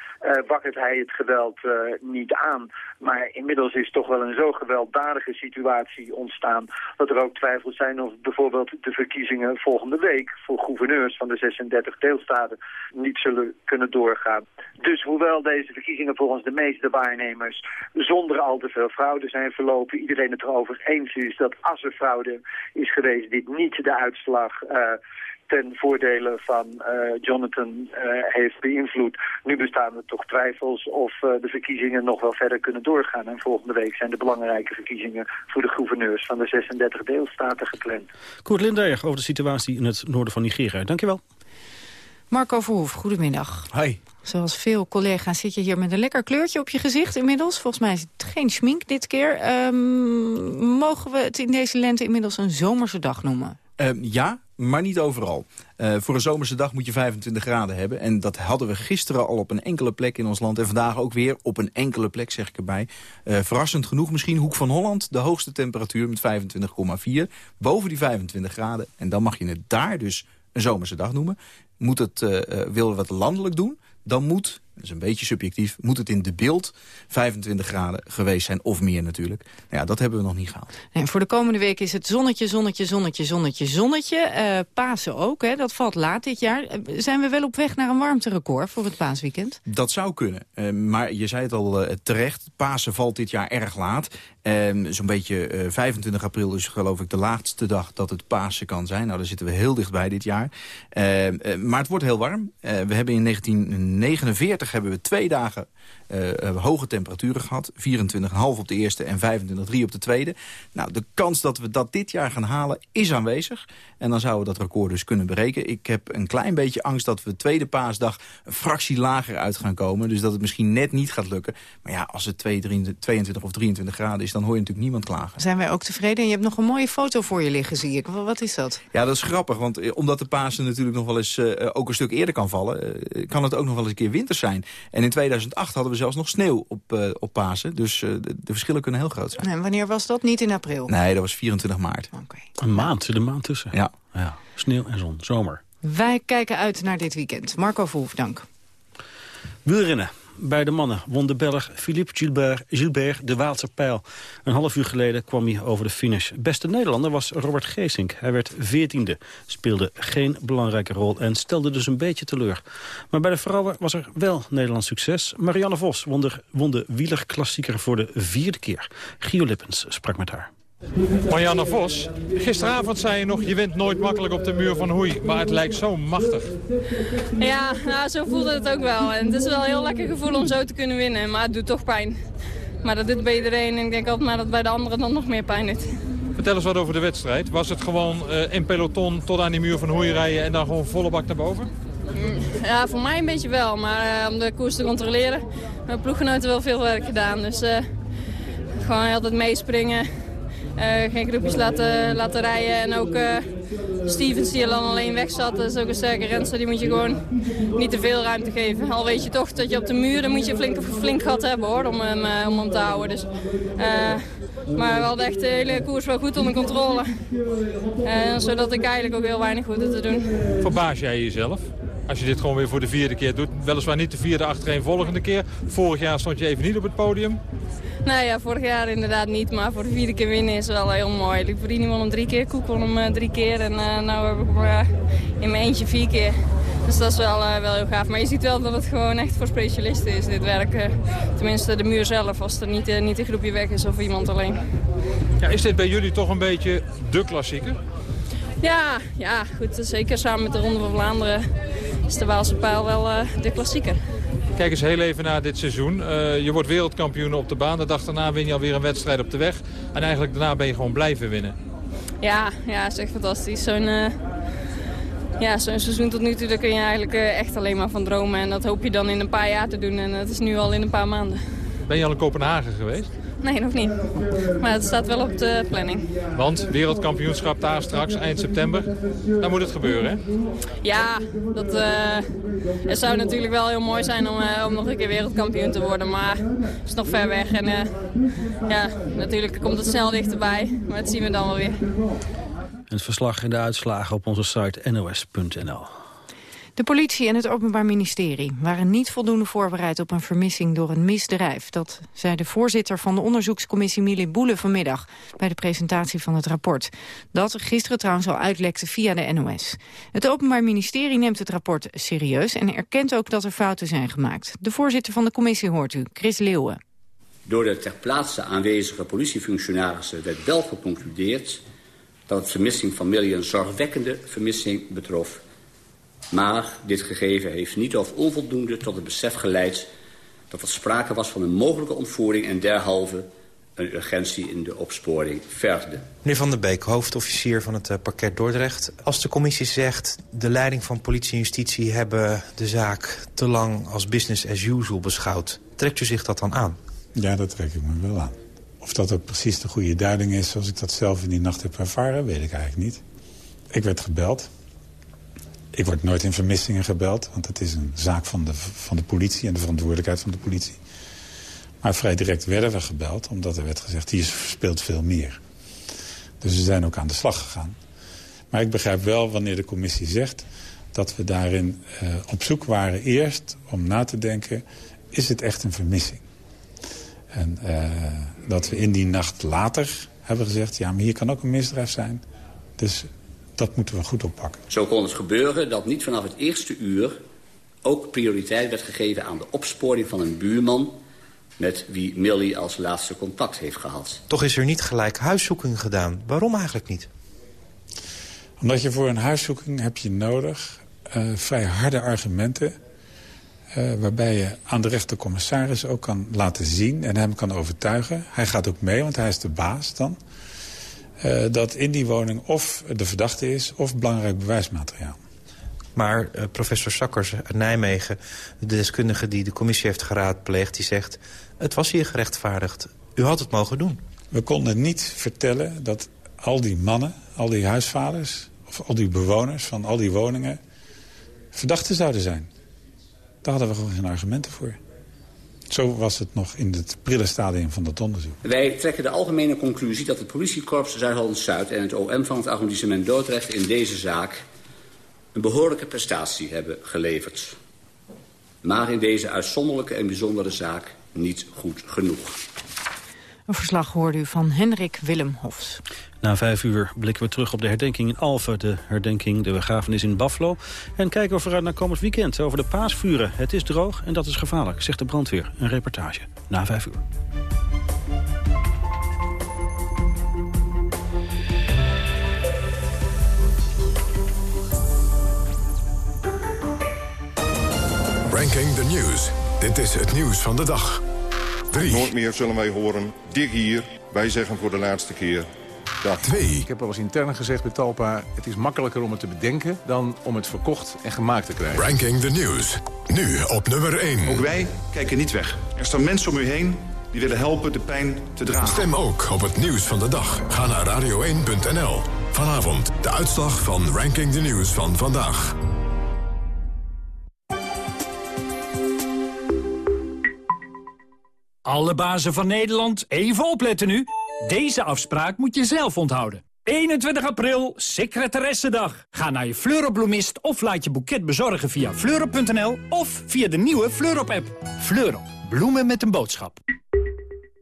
wakkert hij het geweld niet aan. Maar inmiddels is toch wel een zo gewelddadige situatie ontstaan... dat er ook twijfels zijn of bijvoorbeeld de verkiezingen volgende week... voor gouverneurs van de 36 deelstaten niet zullen kunnen doorgaan. Dus hoewel deze verkiezingen volgens de meeste waarnemers... zonder al te veel fraude zijn verlopen... iedereen het erover eens is dat als er fraude is geweest... dit niet de uitslag... Ten voordele van uh, Jonathan uh, heeft beïnvloed. Nu bestaan er toch twijfels of uh, de verkiezingen nog wel verder kunnen doorgaan. En volgende week zijn de belangrijke verkiezingen voor de gouverneurs van de 36 deelstaten gepland. Koert Lindeyer over de situatie in het noorden van Nigeria. Dankjewel. Marco Verhoef, goedemiddag. Hoi. Zoals veel collega's zit je hier met een lekker kleurtje op je gezicht inmiddels. Volgens mij is het geen schmink dit keer. Um, mogen we het in deze lente inmiddels een zomerse dag noemen? Uh, ja, maar niet overal. Uh, voor een zomerse dag moet je 25 graden hebben. En dat hadden we gisteren al op een enkele plek in ons land. En vandaag ook weer op een enkele plek, zeg ik erbij. Uh, verrassend genoeg misschien Hoek van Holland. De hoogste temperatuur met 25,4. Boven die 25 graden. En dan mag je het daar dus een zomerse dag noemen. Moet het, uh, willen we het landelijk doen, dan moet dat is een beetje subjectief, moet het in de beeld 25 graden geweest zijn, of meer natuurlijk. Nou ja, dat hebben we nog niet gehaald. En voor de komende week is het zonnetje, zonnetje, zonnetje, zonnetje, zonnetje. Uh, Pasen ook, hè? dat valt laat dit jaar. zijn we wel op weg naar een warmterecord voor het paasweekend? Dat zou kunnen, uh, maar je zei het al terecht. Pasen valt dit jaar erg laat. Zo'n beetje 25 april is geloof ik de laatste dag dat het Pasen kan zijn. Nou, daar zitten we heel dichtbij dit jaar. maar het wordt heel warm. we hebben in 1949 hebben we twee dagen hoge temperaturen gehad. 24,5 op de eerste en 25,3 op de tweede. Nou, de kans dat we dat dit jaar gaan halen is aanwezig. En dan zouden we dat record dus kunnen berekenen. Ik heb een klein beetje angst dat we tweede paasdag een fractie lager uit gaan komen. Dus dat het misschien net niet gaat lukken. Maar ja, als het 22 of 23 graden is, dan hoor je natuurlijk niemand klagen. Zijn wij ook tevreden? En je hebt nog een mooie foto voor je liggen, zie ik. Wat is dat? Ja, dat is grappig. Want eh, omdat de Pasen natuurlijk nog wel eens uh, ook een stuk eerder kan vallen... Uh, kan het ook nog wel eens een keer winter zijn. En in 2008 hadden we zelfs nog sneeuw op, uh, op Pasen. Dus uh, de, de, verschillen kunnen heel groot zijn. En wanneer was dat? Niet in april? Nee, dat was 24 maart. Okay. Een maand, de maand tussen. Ja. ja. Sneeuw en zon, zomer. Wij kijken uit naar dit weekend. Marco Verhoef, dank. Wielrennen. Bij de mannen won de Belg Philippe Gilbert, Gilbert de Waalse pijl. Een half uur geleden kwam hij over de finish. Beste Nederlander was Robert Geesink. Hij werd veertiende, speelde geen belangrijke rol en stelde dus een beetje teleur. Maar bij de vrouwen was er wel Nederlands succes. Marianne Vos won de, won de wielerklassieker voor de vierde keer. Gio Lippens sprak met haar. Marianne Vos, gisteravond zei je nog, je wint nooit makkelijk op de muur van Hoei. Maar het lijkt zo machtig. Ja, nou, zo voelde het ook wel. En het is wel een heel lekker gevoel om zo te kunnen winnen, maar het doet toch pijn. Maar dat doet bij iedereen en ik denk altijd maar dat bij de anderen dan nog meer pijn doet. Vertel eens wat over de wedstrijd. Was het gewoon uh, in peloton tot aan die muur van Hoei rijden en dan gewoon volle bak naar boven? Ja, voor mij een beetje wel. Maar uh, om de koers te controleren, hebben ploeggenoten wel veel werk gedaan. Dus uh, gewoon altijd meespringen. Uh, geen groepjes laten, laten rijden. En ook uh, Stevens die dan alleen weg zat, dat is ook een sterke renster. Die moet je gewoon niet te veel ruimte geven. Al weet je toch dat je op de muur, dan moet je flink, flink gat hebben hoor, om hem, uh, om hem te houden. Dus, maar we hadden echt de hele koers wel goed onder controle. zodat ik eigenlijk ook heel weinig hoefde te doen. Verbaas jij jezelf? Als je dit gewoon weer voor de vierde keer doet. Weliswaar niet de vierde achtereen volgende keer. Vorig jaar stond je even niet op het podium. Nou ja, vorig jaar inderdaad niet, maar voor de vierde keer winnen is wel heel mooi. Ik verdien won hem drie keer, Koek won hem uh, drie keer en uh, nou heb ik hem uh, in mijn eentje vier keer. Dus dat is wel, wel heel gaaf. Maar je ziet wel dat het gewoon echt voor specialisten is, dit werk. tenminste de muur zelf, als er niet, niet een groepje weg is of iemand alleen. Ja, is dit bij jullie toch een beetje de klassieker? Ja, ja goed, zeker samen met de Ronde van Vlaanderen is de Waalse Pijl wel de klassieker. Kijk eens heel even naar dit seizoen. Uh, je wordt wereldkampioen op de baan. De dag daarna win je alweer een wedstrijd op de weg. En eigenlijk daarna ben je gewoon blijven winnen. Ja, ja dat is echt fantastisch. Zo'n uh, ja, zo'n seizoen tot nu toe, daar kun je eigenlijk uh, echt alleen maar van dromen. En dat hoop je dan in een paar jaar te doen. En dat is nu al in een paar maanden. Ben je al in Kopenhagen geweest? Nee, nog niet. Maar het staat wel op de planning. Want wereldkampioenschap daar straks, eind september, dan moet het gebeuren, hè? Ja, dat, uh, het zou natuurlijk wel heel mooi zijn om, uh, om nog een keer wereldkampioen te worden. Maar het is nog ver weg. En uh, ja, natuurlijk komt het snel dichterbij. Maar dat zien we dan wel weer. Het verslag en de uitslagen op onze site nos.nl. De politie en het Openbaar Ministerie waren niet voldoende voorbereid op een vermissing door een misdrijf. Dat zei de voorzitter van de onderzoekscommissie Mili Boele vanmiddag bij de presentatie van het rapport. Dat gisteren trouwens al uitlekte via de NOS. Het Openbaar Ministerie neemt het rapport serieus en erkent ook dat er fouten zijn gemaakt. De voorzitter van de commissie hoort u, Chris Leeuwen. Door de ter plaatse aanwezige politiefunctionarissen werd wel geconcludeerd dat het vermissing van Millie een zorgwekkende vermissing betrof maar dit gegeven heeft niet of onvoldoende tot het besef geleid... dat er sprake was van een mogelijke ontvoering... en derhalve een urgentie in de opsporing vergde. Meneer Van der Beek, hoofdofficier van het uh, parket Dordrecht. Als de commissie zegt... de leiding van politie en justitie hebben de zaak te lang als business as usual beschouwd... trekt u zich dat dan aan? Ja, dat trek ik me wel aan. Of dat ook precies de goede duiding is zoals ik dat zelf in die nacht heb ervaren... weet ik eigenlijk niet. Ik werd gebeld ik word nooit in vermissingen gebeld, want het is een zaak van de, van de politie en de verantwoordelijkheid van de politie. Maar vrij direct werden we gebeld, omdat er werd gezegd, hier speelt veel meer. Dus we zijn ook aan de slag gegaan. Maar ik begrijp wel wanneer de commissie zegt dat we daarin uh, op zoek waren eerst om na te denken, is het echt een vermissing? En uh, dat we in die nacht later hebben gezegd, ja, maar hier kan ook een misdrijf zijn. Dus dat moeten we goed oppakken. Zo kon het gebeuren dat niet vanaf het eerste uur... ook prioriteit werd gegeven aan de opsporing van een buurman... met wie Millie als laatste contact heeft gehad. Toch is er niet gelijk huiszoeking gedaan. Waarom eigenlijk niet? Omdat je voor een huiszoeking heb je nodig uh, vrij harde argumenten... Uh, waarbij je aan de rechtercommissaris ook kan laten zien en hem kan overtuigen. Hij gaat ook mee, want hij is de baas dan... Uh, dat in die woning of de verdachte is of belangrijk bewijsmateriaal. Maar uh, professor Sakkers uit Nijmegen, de deskundige die de commissie heeft geraadpleegd... die zegt, het was hier gerechtvaardigd. U had het mogen doen. We konden niet vertellen dat al die mannen, al die huisvaders... of al die bewoners van al die woningen verdachten zouden zijn. Daar hadden we gewoon geen argumenten voor. Zo was het nog in het prille stadium van dat onderzoek. Wij trekken de algemene conclusie dat het politiekorps Zuid-Holland-Zuid... en het OM van het arrondissement Dordrecht in deze zaak... een behoorlijke prestatie hebben geleverd. maar in deze uitzonderlijke en bijzondere zaak niet goed genoeg. Een verslag hoorde u van Henrik Willem Hofs. Na vijf uur blikken we terug op de herdenking in Alphen. De herdenking, de begrafenis in Buffalo. En kijken we vooruit naar komend weekend over de paasvuren. Het is droog en dat is gevaarlijk, zegt de brandweer. Een reportage na vijf uur. Ranking the News. Dit is het nieuws van de dag. 3. Nooit meer zullen wij horen, dik hier, wij zeggen voor de laatste keer. Dag. 2. Ik heb al eens intern gezegd bij Talpa... het is makkelijker om het te bedenken dan om het verkocht en gemaakt te krijgen. Ranking the News. Nu op nummer 1. Ook wij kijken niet weg. Er staan mensen om u heen die willen helpen de pijn te dragen. Stem ook op het nieuws van de dag. Ga naar radio1.nl. Vanavond de uitslag van Ranking the News van vandaag. Alle bazen van Nederland, even opletten nu. Deze afspraak moet je zelf onthouden. 21 april, secretaressendag. Ga naar je Fleurop of laat je boeket bezorgen via fleurop.nl of via de nieuwe Fleurop-app. Fleurop, bloemen met een boodschap.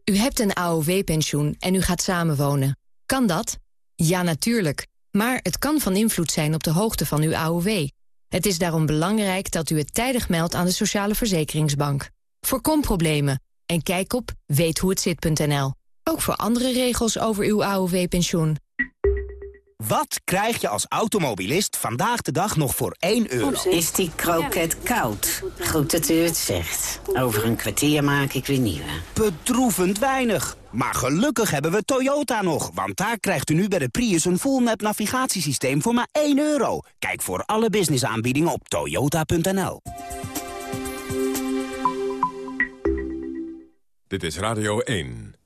U hebt een AOW-pensioen en u gaat samenwonen. Kan dat? Ja, natuurlijk. Maar het kan van invloed zijn op de hoogte van uw AOW. Het is daarom belangrijk dat u het tijdig meldt aan de Sociale Verzekeringsbank. Voorkom problemen en kijk op weethoehetzit.nl. Ook voor andere regels over uw AOW-pensioen. Wat krijg je als automobilist vandaag de dag nog voor 1 euro? Is die kroket koud? Goed dat u het zegt. Over een kwartier maak ik weer nieuwe. Bedroevend weinig. Maar gelukkig hebben we Toyota nog. Want daar krijgt u nu bij de Prius een full-map navigatiesysteem voor maar 1 euro. Kijk voor alle businessaanbiedingen op toyota.nl. Dit is Radio 1.